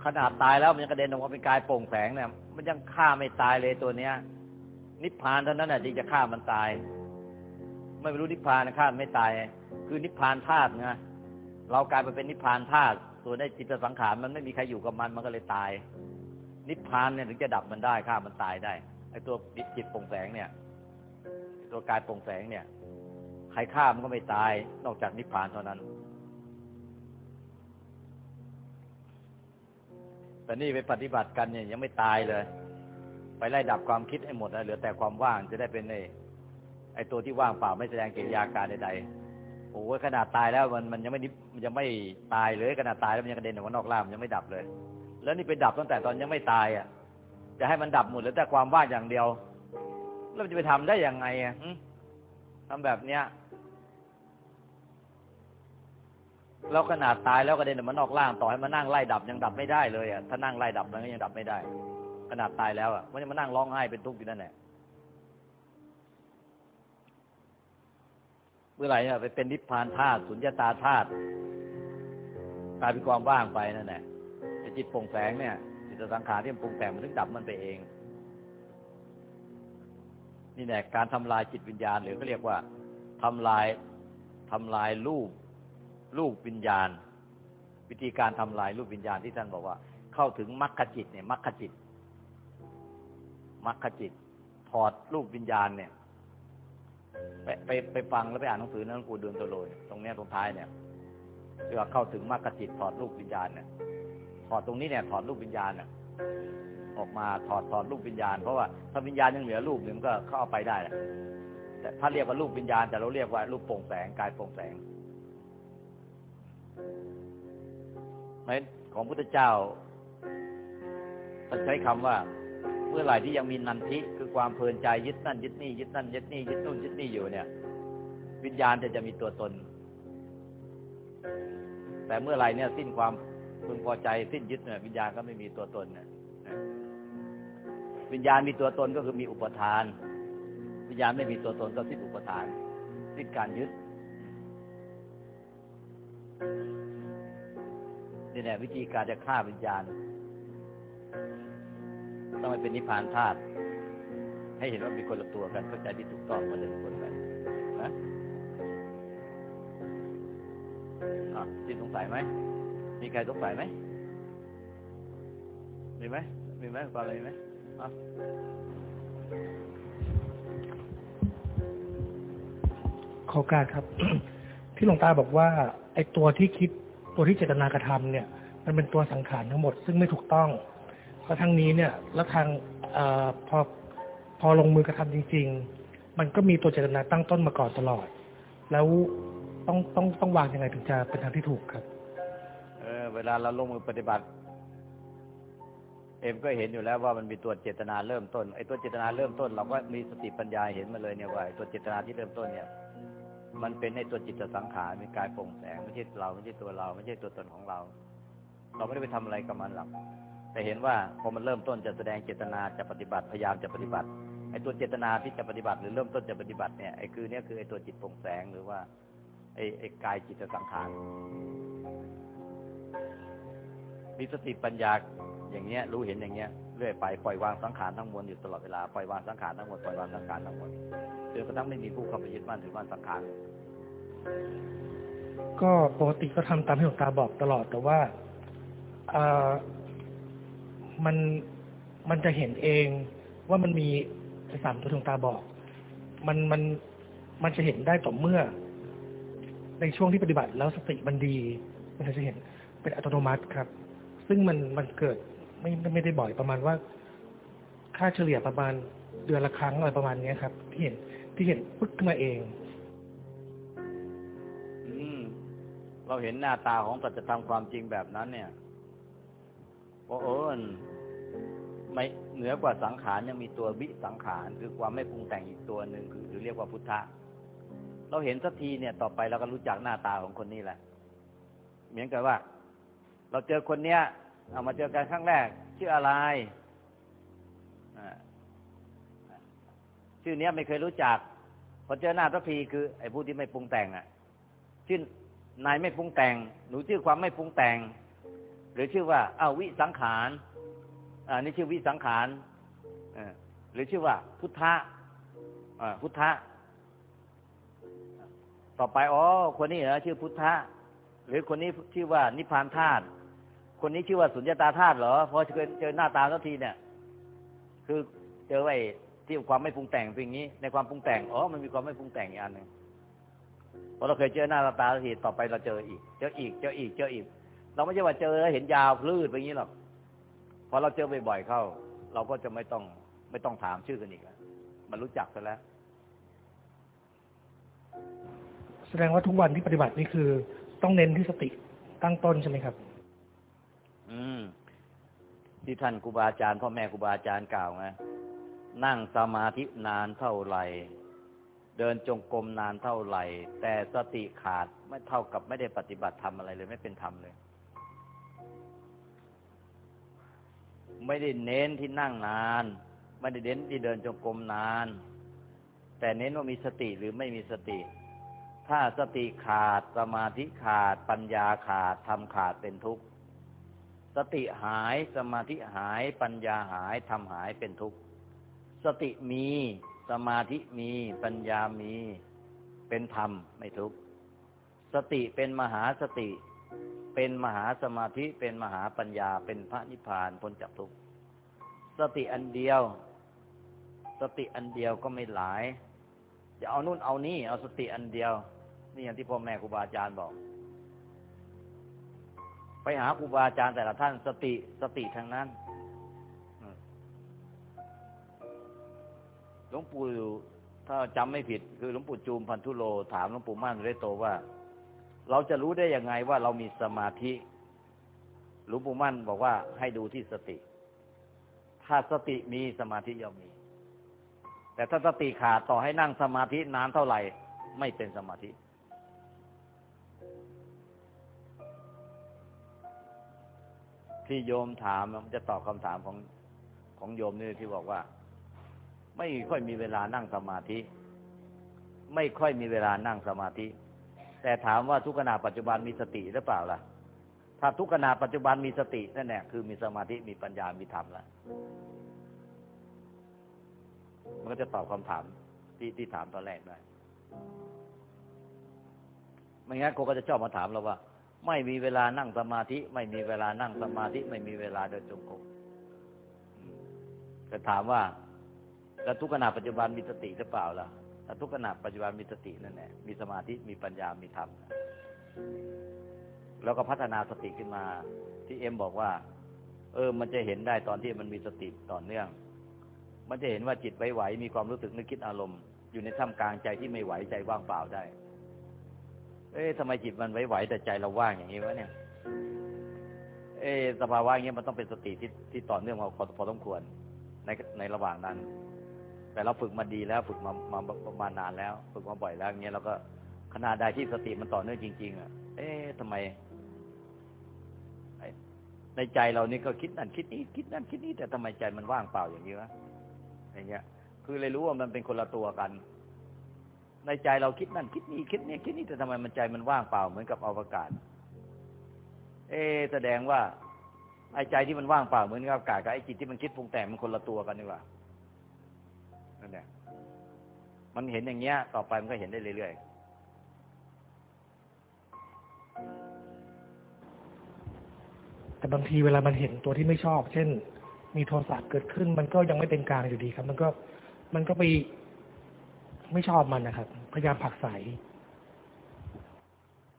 Speaker 3: ขนาดตายแล้วมันยังกระเด็นออกมาเป็นกายโปร่งแสงเนี่ย มันยังฆ่าไม่ตายเลยตัวเนี้ย นิพพานเท่านั้นน่ะที่จะฆ่ามันตาย ไม่รู้นิพพานฆ่าไม่ตาย คือนิพพานธาตุไงเรากลายไปเป็นนิพพานธาตุส่วนในจิตสังขารมันไม่มีใครอยู่กับมันมันก็เลยตาย นิพพานเนี่ยถึงจะดับมันได้ฆ่ามันตายได้ไอ้ตัวจิตปร่งแสงเนี่ย ตัวกายปร่งแสงเนี่ย ใครฆ่ามันก็ไม่ตาย นอกจากนิพพานเท่านั้น แต่นี่ไปปฏิบัติกันเนี่ยยังไม่ตายเลย ไปไล่ดับความคิดให้หมดนะเหลือแต่ความว่างจะได้เป็นไอ้ไอ้ตัวที่ว่างเปล่าไม่แสดงกิริยาการใดๆ อ้ยขนาดตายแล้วมันมันยังไม่นิมันยังไม่ตายเลยขนาดตายแล้วมันยังกระเด็นออกมานอกร่างมันยังไม่ดับเลย แล้วนี่ไปดับตั้งแต่ตอนยังไม่ตายอะ จะให้มันดับหมดเหลือแต่ความว่างอย่างเดียว แล้วมันจะไปทำได้ยังไงอะทำแบบเนี้ยแล้วขนาดตายแล้วกระเด็นออกมานอกร่างต่อให้มานั่งไล่ดับยังดับไม่ได้เลยอะถ้านั่งไล่ดับมันก็ยังดับไม่ได้ ขนาดตายแล้วอะมันจะมานั่งร้องไห้เป็นทุกข์อยู่นั่นแหละ เมื่อไหร่เนี่ยไปเป็นนิพพานธาตุสุญญตาธาตุกลายเป็นความว่างไปนั่นแหละไอ้จิตโปร่งแสงเนี่ยจิตสังขารที่มันปรุงแต่งมันถึงดับมันไปเอง นี่แหละการทำลายจิตวิญญาณหรือเขาเรียกว่าทำลายทำลายรูปรูปวิญญาณ วิธีการทำลายรูปวิญญาณที่ท่านบอกว่า เข้าถึงมรรคจิตเนี่ยมรรคจิตมรรคจิตถอดรูปวิญญาณเนี่ย ไปไปไปฟังแล้วไปอ่านหนังสือนั้นกูเดินตัวโลยตรงเนี้ยตรงท้ายเนี่ยเรียกว่าเข้าถึงมรรคจิตถอดรูปวิญญาณเนี่ยถอดตรงนี้เนี่ยถอดรูปวิญญาณเนี่ยออกมาถอดถอดรูปวิญญาณ เพราะว่าถ้าวิญญาณยังเหลือรูปหนึ่งก็เข้าเอาไปได้แหละแต่ถ้าเรียกว่ารูปวิญญาณ แต่เราเรียกว่ารูปโปร่งแสงกายโปร่งแสงในของพุทธเจ้าท่านใช้คำว่าเมื่อไหร่ที่ยังมีนันทิ คือความเพลินใจยึดนั่นยึดนี่ยึดนั่นยึดนี่ยึดนู่นยึดนี่อยู่เนี่ย วิญญาณจะจะมีตัวตน แต่เมื่อไรเนี่ย สิ้นความพึงพอใจสิ้นยึดเนี่ยวิญญาณก็ไม่มีตัวตนเนี่ยวิญญาณมีตัวตนก็คือมีอุปทาน วิญญาณไม่มีตัวตนก็สิ้นอุปทาน สิ้นการยึดนี่แหละวิธีการจะฆ่าวิญญาณ ต้องให้เป็นนิพพานธาตุ ให้เห็นว่ามีคนละตัวกันเข้าใจที่ถูกต้องมาเดินคนไปนะอะจิตสงสัยไหม มีใครสงสัยไหม มีไหม มีไหมฟังอะไรไหมอะ
Speaker 4: ขอโอการครับ ที่หลวงตาบอกว่าไอ้ตัวที่คิดตัวที่เจตนากระทำเนี่ย มันเป็นตัวสังขารทั้งหมด ซึ่งไม่ถูกต้องแล้วทางนี้เนี่ย แล้วทางออพอ พอลงมือกระทำจริง ๆ มันก็มีตัวเจตนาตั้งต้นมาก่อนตลอด แล้วต้องต้องต้องวางยังไงถึงจะเป็นทางที่ถูกครับ
Speaker 3: เออ เวลาเราลงมือปฏิบัติ เอ็มก็เห็นอยู่แล้วว่ามันมีตัวเจตนาเริ่มต้นไอ้ตัวเจตนาเริ่มต้น เราก็มีสติปัญญาเห็นมาเลยเนี่ยว่าตัวเจตนาที่เริ่มต้นเนี่ย มันเป็นในตัวจิตสังขารมีกายโปร่งแสงไม่ใช่เราไม่ใช่ตัวเรา ไม่ใช่ตัวตนของเรา เราไม่ได้ไปทำอะไรกับมันหรอก แต่เห็นว่าพอมันเริ่มต้นจะแสดงเจตนาจะปฏิบัติพยายามจะปฏิบัติไอ้ตัวเจตนาที่จะปฏิบัติหรือเริ่มต้นจะปฏิบัติเนี่ยไอ้คือเนี่ยคือไอ้ตัวจิตปร่งแสงหรือว่าไอ้ไอ้กายจิตสังขารมีสติปัญญาอย่างเงี้ย รู้เห็นอย่างเงี้ยเรื่อยไปปล่อยวางสังขารทั้งมวลอยู่ตลอดเวลาปล่อยวางสังขารทั้งหมดปล่อยวางสังขารทั้งหมดจนกระทั่งไม่มีผู้เข้าไปยึดมั่นถือมั่นสังขาร
Speaker 4: ก็ปกติก็ทำตามที่หลวงตาบอกตลอดแต่ว่าอ่อ มันมันจะเห็นเองว่ามันมีสามตัวดวงตาบอก มันมันมันจะเห็นได้ต่อเมื่อ ในช่วงที่ปฏิบัติแล้วสติมันดี มันจะเห็นเป็นอัตโนมัติครับ ซึ่งมันมันเกิดไม่ไม่ได้บ่อยประมาณว่า ค่าเฉลี่ยประมาณเดือนละครั้งอะไรประมาณเนี้ยครับ ที่เห็นที่เห็นปึ๊กขึ้นมาเอง
Speaker 3: อืมเราเห็นหน้าตาของสัจธรรมความจริงแบบนั้นเนี่ย เพราเอิญไม่เหนือกว่าสังขารยังมีตัววิสังขารคือความไม่ปรุงแต่งอีกตัวหนึ่งคือหรือเรียกว่าพุทธะ เราเห็นสักทีเนี่ย ต่อไปเราก็รู้จักหน้าตาของคนนี้แหละ เหมือนกับว่า เราเจอคนเนี้ยเอามาเจอกันครั้งแรก ชื่ออะไรชื่อเนี้ยไม่เคยรู้จักพอเจอหน้าสักทีคือไอ้ผู้ที่ไม่ปรุงแต่งอะชื่อนายไม่ปรุงแต่ง หนูชื่อความไม่ปรุงแต่ง รือชื่อว่าอาวิสังขารอ่านี่ชื่อวิสังขารหรือชื่อว่า พุทธะพุทธะต่อไปอ๋อคนนี้เหรอชื่อพุทธะหรือคนนี้ชื่อว่านิพพานธาตุคนนี้ชื่อว่าสุญญตาธาตุเหรอพอเจอเจอหน้าตาสักทีเนี่ย คือเจอไอ้ที่ความไม่ปรุงแต่งเป็นอย่างนี้ ในความปรุงแต่งอ๋อมันมีความไม่ปรุงแต่งอีกอันหนึ่งพอเราเคยเจอหน้าตาสักทีต่อไปเราเจออีก เจออีกเจออีกเจออีก เราไม่ใช่ว่าเจอแล้วเห็นยาวพลืดไปอย่างนี้หรอกพอเราเจอบ่อยๆเข้า เราก็จะไม่ต้องไม่ต้องถามชื่อกันอีกแล้วมันรู้จักซะแล้ว
Speaker 4: แสดงว่าทุกวันที่ปฏิบัตินี่คือ ต้องเน้นที่สติตั้งต้นใช่ไหมครับ
Speaker 3: อืม ที่ท่านครูบาอาจารย์พ่อแม่ครูบาอาจารย์กล่าวไงนั่งสมาธินานเท่าไหร่เดินจงกรมนานเท่าไหร่ แต่สติขาดไม่เท่ากับไม่ได้ปฏิบัติธรรมอะไรเลย ไม่เป็นธรรมเลย ไม่ได้เน้นที่นั่งนาน ไม่ได้เน้นที่เดินจงกรมนาน แต่เน้นว่ามีสติหรือไม่มีสติ ถ้าสติขาดสมาธิขาดปัญญาขาดทำขาดเป็นทุกข์สติหายสมาธิหายปัญญาหายทำหายเป็นทุกข์สติมีสมาธิมีปัญญามีเป็นธรรมไม่ทุกข์สติเป็นมหาสติ เป็นมหาสมาธิเป็นมหาปัญญา เป็นพระนิพพานพ้นจากทุกข์สติอันเดียว สติอันเดียวก็ไม่หลาย จะเอานู่นเอานี่ เอาสติอันเดียว นี่อย่างที่พ่อแม่ครูบาอาจารย์บอก ไปหาครูบาอาจารย์แต่ละท่าน สติสติทางนั้นหลวงปู่ถ้าจำไม่ผิด คือหลวงปู่จูมพันธุโล ถามหลวงปู่มั่นเรโตว่า เราจะรู้ได้ยังไงว่าเรามีสมาธิหลวงปู่มั่นบอกว่าให้ดูที่สติ ถ้าสติมีสมาธิย่อมมี แต่ถ้าสติขาดต่อให้นั่งสมาธินานเท่าไหร่ ไม่เป็นสมาธิ ที่โยมถามมันจะตอบคำถามของของโยมนี่ที่บอกว่า ไม่ค่อยมีเวลานั่งสมาธิ ไม่ค่อยมีเวลานั่งสมาธิ แต่ถามว่าทุกขณะปัจจุบันมีสติหรือเปล่าล่ะ ถ้าทุกขณะปัจจุบันมีสตินั่นแหละคือมีสมาธิมีปัญญามีธรรมแล้วมันก็จะตอบคำถามที่ที่ถามตอนแรกได้ไม่งั้นคนก็จะชอบมาถามเราว่า ไม่มีเวลานั่งสมาธิ ไม่มีเวลานั่งสมาธิ ไม่มีเวลาเดินจงกรมจะถามว่าแล้วทุกขณะปัจจุบันมีสติหรือเปล่าล่ะ ถ้าทุกขณะปัจจุบันมีสตินั่นแหละมีสมาธิมีปัญญามีธรรมแล้วก็พัฒนาสติขึ้นมา ที่เอ็มบอกว่า เออ มันจะเห็นได้ตอนที่มันมีสติต่อเนื่อง มันจะเห็นว่าจิตไหวๆมีความรู้สึกนึกคิดอารมณ์อยู่ในท่ามกลางใจที่ไม่ไหวใจว่างเปล่าได้ เอ๊ะทำไมจิตมันไหวๆแต่ใจเราว่างอย่างนี้วะเนี่ย เอะสภาวะอย่างเงี้ยมันต้องเป็นสติที่ที่ต่อเนื่องพอพอสมควรในในระหว่างนั้น แต่เราฝึกมาดีแล้วฝึกมามาประมาณนานแล้ว ฝึกมาบ่อยแล้วอย่างเงี้ยเราก็ขนาดใดที่สติมันต่อเนื่องจริง ๆ อะ เอ๊ะทำไมในใจเรานี่ก็คิดนั่นคิดนี้คิดนั่นคิดนี้แต่ทำไมใจมันว่างเปล่าอย่างนี้วะอย่างเงี้ย คือเลยรู้ว่ามันเป็นคนละตัวกัน ในใจเราคิดนั่นคิดนี้คิดนี้คิดนี้แต่ทำไมมันใจมันว่างเปล่าเหมือนกับอวกาศ เอ๊ะแสดงว่าไอ้ใจที่มันว่างเปล่าเหมือนกับอากาศกับไอ้จิตที่มันคิดปรุงแต่งมันคนละตัวกันนี่ว่า นั่นแหละ มันเห็นอย่างเงี้ย ต่อไปมันก็เห็นได้เรื่อยๆ
Speaker 4: แต่บางทีเวลามันเห็นตัวที่ไม่ชอบ เช่น มีโทสะเกิดขึ้น มันก็ยังไม่เป็นกลางอยู่ดีครับ มันก็ มันก็ไปไม่ชอบมันนะครับ พยายามผลักไส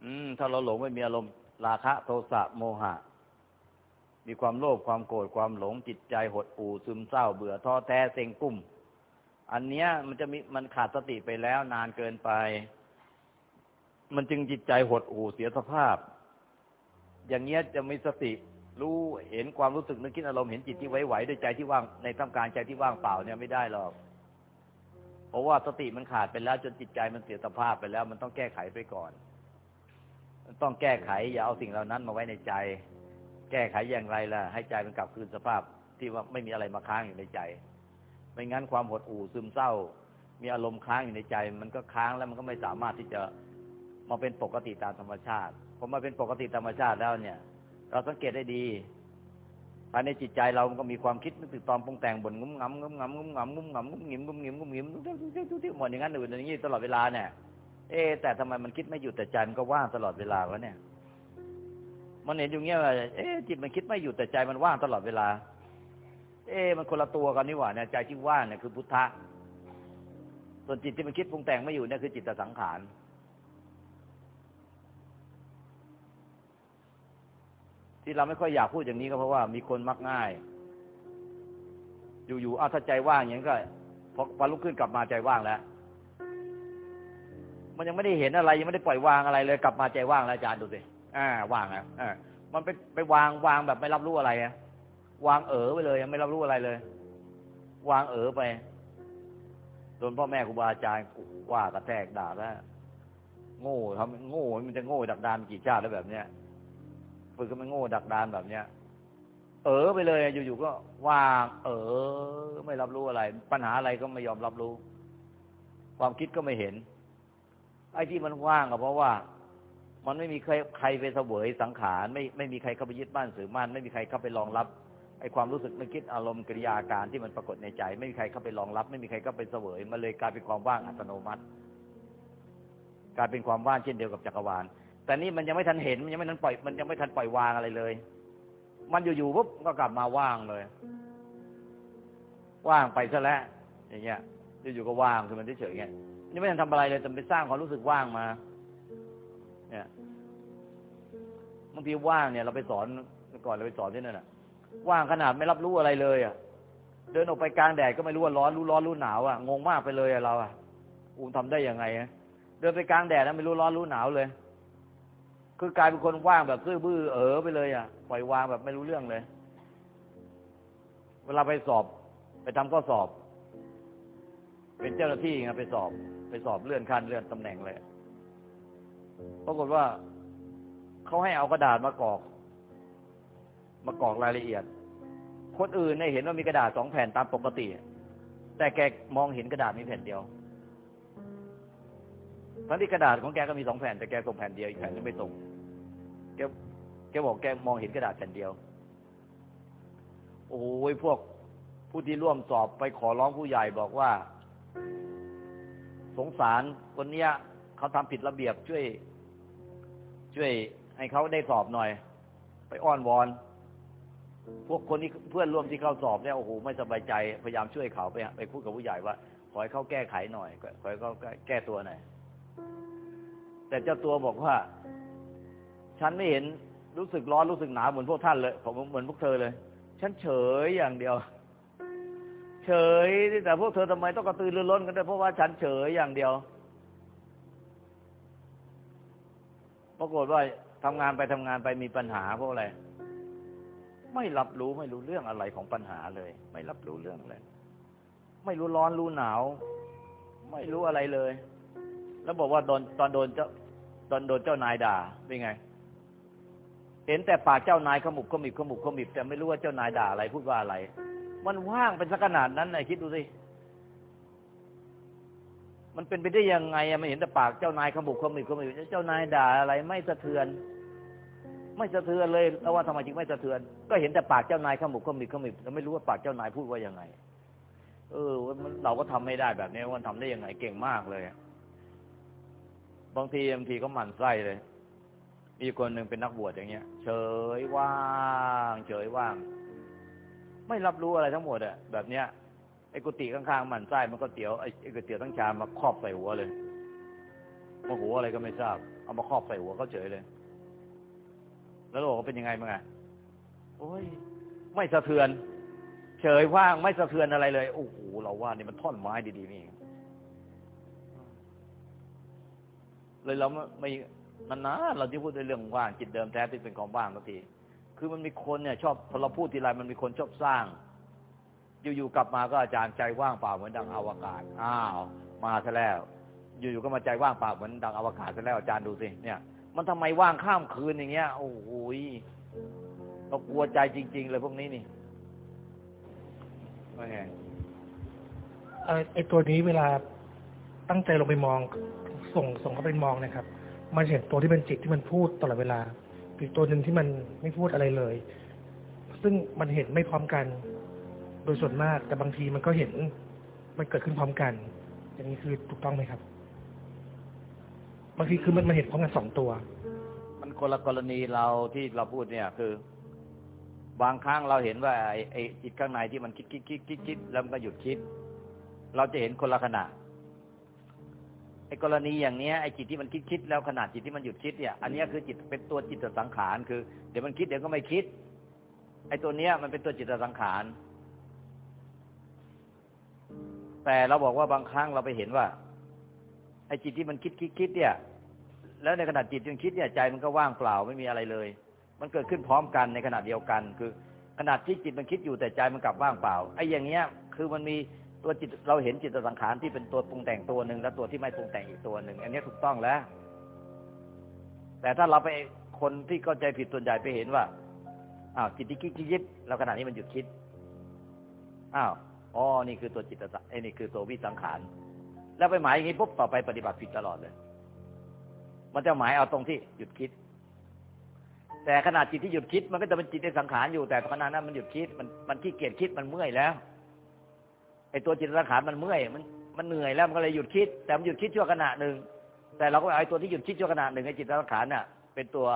Speaker 3: อืม ถ้าเราหลงไม่มีอารมณ์ ราคะ โทสะ โมหะ มีความโลภ ความโกรธ ความหลง จิตใจหดหู่ซึมเศร้า เบื่อ ท้อแท้ เซ็งกุ้ม อันเนี้ยมันจะมีมันขาดสติไปแล้วนานเกินไป มันจึงจิตใจหดหู่เสียสภาพ อย่างเงี้ยจะมีสติรู้เห็นความรู้สึกนึกคิดอารมณ์เห็นจิตที่ไหวๆด้วยใจที่ว่างในท่ามกลางใจที่ว่างเปล่าเนี่ยไม่ได้หรอก เพราะว่าสติมันขาดไปแล้วจนจิตใจมันเสียสภาพไปแล้ว มันต้องแก้ไขไปก่อนมันต้องแก้ไข อย่าเอาสิ่งเหล่านั้นมาไว้ในใจ แก้ไขอย่างไรล่ะ ให้ใจมันกลับคืนสภาพที่ว่าไม่มีอะไรมาค้างอยู่ในใจ ไม่งั้นความหดหู่ซึมเศร้า มีอารมณ์ค้างอยู่ในใจ มันก็ค้างแล้วมันก็ไม่สามารถที่จะมาเป็นปกติตามธรรมชาติพอมาเป็นปกติธรรมชาติแล้วเนี่ย เราสังเกตได้ดีภายในจิตใจเรามันก็มีความคิดนึกถึงตอนปรุงแต่งบ่นงุ้มงำงุ้มงำงุ้มงำงุ้มงำงุ้มงิมงุ้มงิมงุ้มงิมทุกทุกทุกทุกทุกหมดอย่างนั้นอื่อย่างนี้ตลอดเวลาเนี่ย เอ๊แต่ทำไมมันคิดไม่หยุดแต่ใจมันก็ว่างตลอดเวลาวะเนี่ย มันเห็นอยู่เงี้ยว่าเอ๊จิตมันคิดไม่หยุดแต่ใจมันว่างตลอดเวลา เอ๊มันคนละตัวกันนี่หว่าเนี่ยใจที่ว่างเนี่ยคือพุทธะส่วนจิตที่มันคิดปรุงแต่งไม่อยู่เนี่ยคือจิตสังขารที่เราไม่ค่อยอยากพูดอย่างนี้ก็เพราะว่ามีคนมักง่าย อยู่ๆอ้าวถ้าใจว่างอย่างนี้ก็พอพอลุกขึ้นกลับมาใจว่างแล้ว มันยังไม่ได้เห็นอะไร ยังไม่ได้ปล่อยวางอะไรเลย กลับมาใจว่างแล้วอาจารย์ดูสิอ่าว่างอะอ่ามันไปไปวางวางแบบไม่รับรู้อะไรอะ วางเอ๋อไปเลย ยังไม่รับรู้อะไรเลย วางเอ๋อไปโดนพ่อแม่ครูบาอาจารย์ว่ากระแทกด่าแล้วโง่ทำโง่มันจะโง่ดักดานกี่ชาติแล้วแบบเนี้ยฝึกก็มันโง่ดักดานแบบเนี้ย เออไปเลย อยู่ๆก็วาง เออไม่รับรู้อะไร ปัญหาอะไรก็ไม่ยอมรับรู้ ความคิดก็ไม่เห็น ไอ้ที่มันว่างก็เพราะว่า มันไม่มีใครใครไปเสวยสังขารไม่ไม่มีใครเข้าไปยึดบ้านสือมั่นไม่มีใครเข้าไปรองรับ ไอความรู้สึกนึกคิดอารมณ์กิริยาอาการที่มันปรากฏในใจ ไม่มีใครเข้าไปรองรับ ไม่มีใครเข้าไปเสวยมันเลยกลายเป็นความว่างอัตโนมัติกลายเป็นความว่างเช่นเดียวกับจักรวาล แต่นี่มันยังไม่ทันเห็นมันยังไม่ทันปล่อยมันยังไม่ทันปล่อยวางอะไรเลย มันอยู่ๆปุ๊บก็กลับมาว่างเลย ว่างไปซะแล้วอย่างเงี้ยอยู่ๆก็ว่างคือมันเฉยๆเงี้ยนี่ไม่ทันทำอะไรเลยแต่ไปสร้างความรู้สึกว่างมา เนี่ยบางทีว่างเนี่ย เราไปสอนก่อนเราไปสอนที่นั่นน่ะ ว่างขนาดไม่รับรู้อะไรเลยอะ เดินออกไปกลางแดดก็ไม่รู้ว่าร้อนรู้ร้อนรู้หนาวอะงงมากไปเลยอะเราอะอูทำได้ยังไงอะเดินไปกลางแดดแล้วไม่รู้ร้อนรู้หนาวเลย คือกลายเป็นคนว่างแบบซื่อบื้อเออไปเลยอะปล่อยวางแบบไม่รู้เรื่องเลย เวลาไปสอบ ไปทำข้อสอบ เป็นเจ้าหน้าที่ไงไปสอบ ไปสอบเลื่อนขั้นเลื่อนตำแหน่งเลยปรากฏว่าเขาให้เอากระดาษมากรอก มากรอกรายละเอียด คนอื่นเนี่ยเห็นว่ามีกระดาษสองแผ่นตามปกติ แต่แกมองเห็นกระดาษมีแผ่นเดียวทั้งที่กระดาษของแกก็มีสองแผ่นแต่แกส่งแผ่นเดียวอีกแผ่นนึงไม่ส่งแกแกบอกแกมองเห็นกระดาษแผ่นเดียว โอ้ยพวกผู้ที่ร่วมสอบไปขอร้องผู้ใหญ่บอกว่า สงสารคนเนี้ยเขาทำผิดระเบียบช่วย ช่วยให้เขาได้สอบหน่อย ไปอ้อนวอน พวกคนที่เพื่อนร่วมที่เข้าสอบเนี่ยโอ้โหไม่สบายใจพยายามช่วยเขาไปไปพูดกับผู้ใหญ่ว่า ขอให้เขาแก้ไขหน่อย ขอให้เขาแก้ตัวหน่อยแต่เจ้าตัวบอกว่า ฉันไม่เห็นรู้สึกร้อนรู้สึกหนาวเหมือนพวกท่านเลยผมเหมือนพวกเธอเลย ฉันเฉยอย่างเดียว เฉยแต่พวกเธอทำไมต้องกระตือรือร้นกันด้วยเพราะว่าฉันเฉยอย่างเดียวปรากฏว่าทำงานไปทำงานไปมีปัญหาเพราะอะไร ไม่รับรู้ไม่รู้เรื่องอะไรของปัญหาเลย ไม่รับรู้เรื่องเลย ไม่รู้ร้อนรู้หนาว ไม่รู้อะไรเลย แล้วบอกว่าโดนตอนโดนเจ้าตอนโดนเจ้านายด่าเป็นไง เห็นแต่ปากเจ้านายขมุบขมิบขมุบขมิบแต่ไม่รู้ว่าเจ้านายด่าอะไรพูดว่าอะไร มันว่างเป็นสักขนาดนั้นไอ้คิดดูสิมันเป็นไปได้ยังไงอะไม่เห็นแต่ปากเจ้านายขมุบขมิบขมิบเจ้านายด่าอะไร ไม่สะเทือน ไม่สะเทือนเลยแล้วว่าทำไมจึงไม่สะเทือน ก็เห็นแต่ปากเจ้านายขมุบขมิบขมิบแต่ไม่รู้ว่าปากเจ้านายพูดว่ายังไง เออเราก็ทำไม่ได้แบบนี้มันทำได้ยังไงเก่งมากเลยบางทีบางทีก็หมั่นไส้เลย มีคนหนึ่งเป็นนักบวชอย่างเงี้ย เฉยว่างเฉยว่าง ไม่รับรู้อะไรทั้งหมดอะแบบเนี้ยไอ้กุฏิข้างๆหมั่นไส้มันก็เตี๋ยวไอ้ก๋วยเตี๋ยวทั้งชามมาครอบใส่หัวเลยมโหอะไรก็ไม่ทราบ เอามาครอบใส่หัวเขาเฉยเลย แล้วเราบอกว่าเป็นยังไงมั้งอะโอ้ย ไม่สะเทือน เฉยว่างไม่สะเทือนอะไรเลย โอ้โหเราว่านี่มันท่อนไม้ดีๆนี่เลยเราไม่นานๆเราจะพูดในเรื่องว่างจิตเดิมแท้ที่เป็นของว่างทันทีคือมันมีคนเนี่ย ชอบพอเราพูดทีไรมันมีคนชอบสร้าง อยู่ๆกลับมาก็อาจารย์ใจว่างเปล่าเหมือนดังอวกาศอ้าวมาซะแล้ว อยู่ๆก็มาใจว่างเปล่าเหมือนดังอวกาศซะแล้วอาจารย์ดูสิเนี่ย มันทำไมว่างข้ามคืนอย่างเงี้ย โอ้โหเรากลัวใจจริง ๆ เลยพวกนี้นี่ว่าไง
Speaker 4: เอ่อไอตัวนี้เวลาตั้งใจลงไปมอง ส่งส่งเข้าไปมองนะครับ มันเห็นตัวที่เป็นจิตที่มันพูดตลอดเวลาอีกตัวหนึ่งที่มันไม่พูดอะไรเลย ซึ่งมันเห็นไม่พร้อมกัน โดยส่วนมากแต่บางทีมันก็เห็นมันเกิดขึ้นพร้อมกันอย่างนี้คือถูกต้องไหมครับ บางทีคือมันมันเห็นพร้อมกันสองตัว
Speaker 3: มันคนละกรณีเราที่เราพูดเนี่ยคือบางครั้งเราเห็นว่าไอ้ไอ้จิตข้างในที่มันคิดคิดคิดคิดคิดแล้วมันก็หยุดคิด เราจะเห็นคนละขณะไอ้กรณีอย่างเนี้ยไอ้จิตที่มันคิดคิดแล้วขนาดจิตที่มันหยุดคิดเนี่ยอันนี้คือจิตเป็นตัวจิตสังขารคือ เดี๋ยวมันคิดเดี๋ยวก็ไม่คิด ไอ้ตัวเนี้ยมันเป็นตัวจิตสังขาร แต่เราบอกว่าบางครั้งเราไปเห็นว่า ไอ้จิตที่มันคิดคิดคิดเนี่ย แล้วในขณะจิตยังคิดเนี่ยใจมันก็ว่างเปล่าไม่มีอะไรเลย มันเกิดขึ้นพร้อมกันในขณะเดียวกัน คือขณะที่จิตมันคิดอยู่แต่ใจมันกลับว่างเปล่าไอ้อย่างเงี้ย คือมันมีตัวจิตเราเห็นจิตสังขารที่เป็นตัวปรุงแต่งตัวหนึ่งและตัวที่ไม่ปรุงแต่งอีกตัวหนึ่งอันนี้ถูกต้องแล้ว แต่ถ้าเราไปคนที่เข้าใจผิดส่วนใหญ่ไปเห็นว่าอ้าวจิตที่คิดคิดแล้วขณะนี้มันหยุดคิดอ้าวอ๋อนี่คือตัวจิตสังไอ้นี่คือตัววิสังขาร แล้วไปหมายอย่างนี้ปุ๊บต่อไปปฏิบัติผิดตลอดเลย มันจะหมายเอาตรงที่หยุดคิด แต่ขนาดจิตที่หยุดคิด มันก็จะเป็นจิตในสังขารอยู่แต่ขณะนั้นมันหยุดคิดมันมันขี้เกียจคิดมันเมื่อยแล้วไอ้ตัวจิตสังขารมันเมื่อยมันมันเหนื่อยแล้วมันก็เลยหยุดคิด แต่มันหยุดคิดชั่วขณะหนึ่งแต่เราก็เอาไอ้ตัวที่หยุดคิดชั่วขณะหนึ่งไอ้จิตสังขารน่ะ เป็นตัว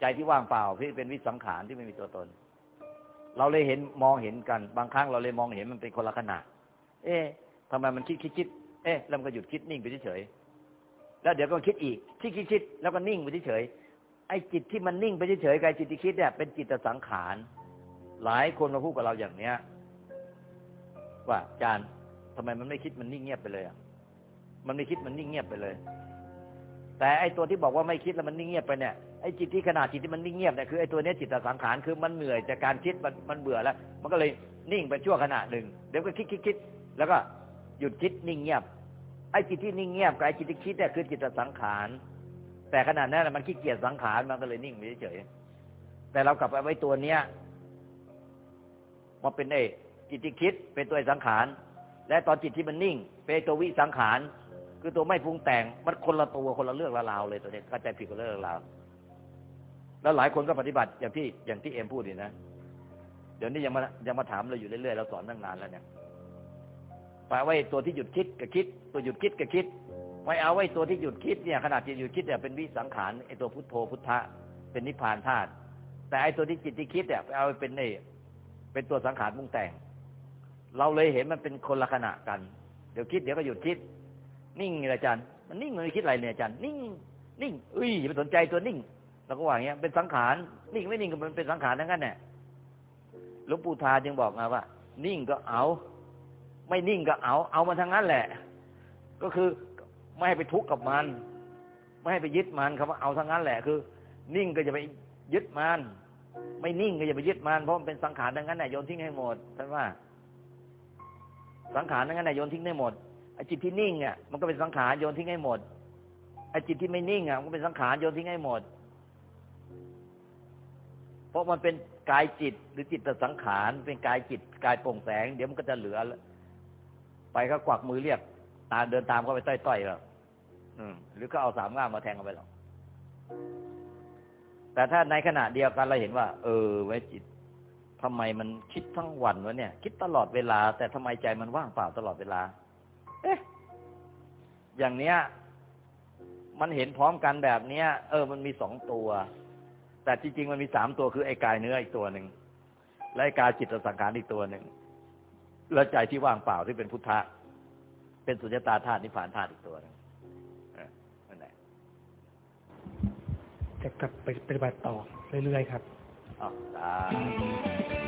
Speaker 3: ใจที่ว่างเปล่าที่เป็นวิสังขารที่ไม่มีตัวตน เราเลยเห็นมองเห็นกัน บางครั้งเราเลยมองเห็นมันเป็นคนละขณะ เอ๊ะทำไมมันคิดคิดคิด เอ๊ะแล้วมันก็หยุดคิดนิ่งไปเฉยๆแล้วเดี๋ยวก็คิดอีกคิดคิดคิดแล้วก็นิ่งไปเฉยๆไอ้จิตที่มันนิ่งไปเฉยๆกับไอ้จิตที่คิดเนี่ยเป็นจิตสังขาร หลายคนมาพูดกับเราอย่างเนี้ย ว่าอาจารย์ทำไมมันไม่คิดมันนิ่งเงียบไปเลยอะมันไม่คิดมันนิ่งเงียบไปเลย แต่ไอ้ตัวที่บอกว่าไม่คิดแล้วมันนิ่งเงียบไปเนี่ยไอ้จิตที่ขนาดจิตที่มันนิ่งเงียบเนี่ยคือไอ้ตัวเนี้ยจิตสังขารคือมันเหนื่อยจากการคิดมันมันเบื่อแล้ว มันก็เลยนิ่งไปชั่วขณะหนึ่งเดี๋ยวก็คิดคิดคิดแล้วก็ หยุดคิดนิ่งเงียบ ไอ้จิตที่นิ่งเงียบกับไอ้จิตที่คิดเนี่ยคือจิตสังขาร แต่ขนาดนั้นมันขี้เกียจสังขารมันก็เลยนิ่งไปเฉยแต่เรากลับไปไว้ตัวเนี้ยมาเป็นไอ้จิตที่คิดเป็นตัวสังขาร และตอนจิตที่มันนิ่ง เป็นตัววิสังขาร คือตัวไม่ปรุงแต่งมันคนละตัวคนละเรื่องละราวเลยตัวนี้เข้าใจผิดคนละเรื่องราวแล้วหลายคนก็ปฏิบัติอย่างที่อย่างที่เอ็มพูดนี่นะ เดี๋ยวนี้ยังมายังมาถามเราอยู่เรื่อยๆเราสอนตั้งนานแล้วเนี่ย แปลว่าตัวที่หยุดคิดกับคิด ตัวหยุดคิดกับคิดไม่เอาไว้ตัวที่หยุดคิดเนี่ยขนาดจิตหยุดคิดเนี่ยเป็นวิสังขารไอ้ตัวพุทโธพุทธะเป็นนิพพานธาตุแต่ไอ้ตัวที่จิตที่คิดเนี่ยไปเอาไปเป็นไอ้เป็นตัวสังขารปรุงแต่ง เราเลยเห็นมันเป็นคนละขณะกัน เดี๋ยวคิดเดี๋ยวก็หยุดคิด นิ่งเลยอาจารย์มันนิ่งมันไม่คิดอะไรเนี่ยอาจารย์นิ่ง นิ่งอุ้ยอย่าไปสนใจตัวนิ่งเราก็ว่าอย่างเงี้ยเป็นสังขารนิ่งไม่นิ่งก็มันเป็นสังขารทั้งนั้นแหละหลวงปู่ทาจึงบอกมาว่า นิ่งก็เอา ไม่นิ่งก็เอา เอามาทั้งนั้นแหละ ก็คือไม่ให้ไปทุกข์กับมัน ไม่ให้ไปยึดมันคำว่าเอาทั้งนั้นแหละคือ นิ่งก็จะไปยึดมัน ไม่นิ่งก็อย่าไปยึดมันเพราะมันเป็นสังขารดังนั้นน่ะโยนทิ้งให้หมดท่านว่า สังขารดังนั้นน่ะโยนทิ้งได้หมดไอ้จิตที่นิ่งอะมันก็เป็นสังขารโยนทิ้งให้หมดไอ้จิตที่ไม่นิ่งอะมันก็เป็นสังขารโยนทิ้งให้หมด เพราะมันเป็นกายจิตหรือจิตตสังขารเป็นกายจิตกายโปร่งแสง เดี๋ยวมันก็จะเหลือ ไปก็กวักมือเรียก ตามเดินตามก็ไปต้อยๆแล้วอืมหรือก็เอาสามง่ามมาแทงกันไปหรอกแต่ถ้าในขณะเดียวกันเราเห็นว่า เออ ไว้จิตทำไมมันคิดทั้งวันวะเนี่ย คิดตลอดเวลา แต่ทำไมใจมันว่างเปล่าตลอดเวลา เอ๊ะ อย่างเนี้ย มันเห็นพร้อมกันแบบเนี้ย เออ มันมีสองตัว แต่จริงๆมันมีสามตัวคือไอ้กายเนื้ออีกตัวหนึ่งและไอ้กายจิตสังขารอีกตัวหนึ่ง แล้วใจที่ว่างเปล่าที่เป็นพุทธะ เป็นสุญญตาธาตุนิพพานธาตุอีกตัวหนึงเออนั่นแหละ
Speaker 4: จะกลับไปปฏิบัติต่อเรื่อยๆครับ
Speaker 3: อ้าวสาธุ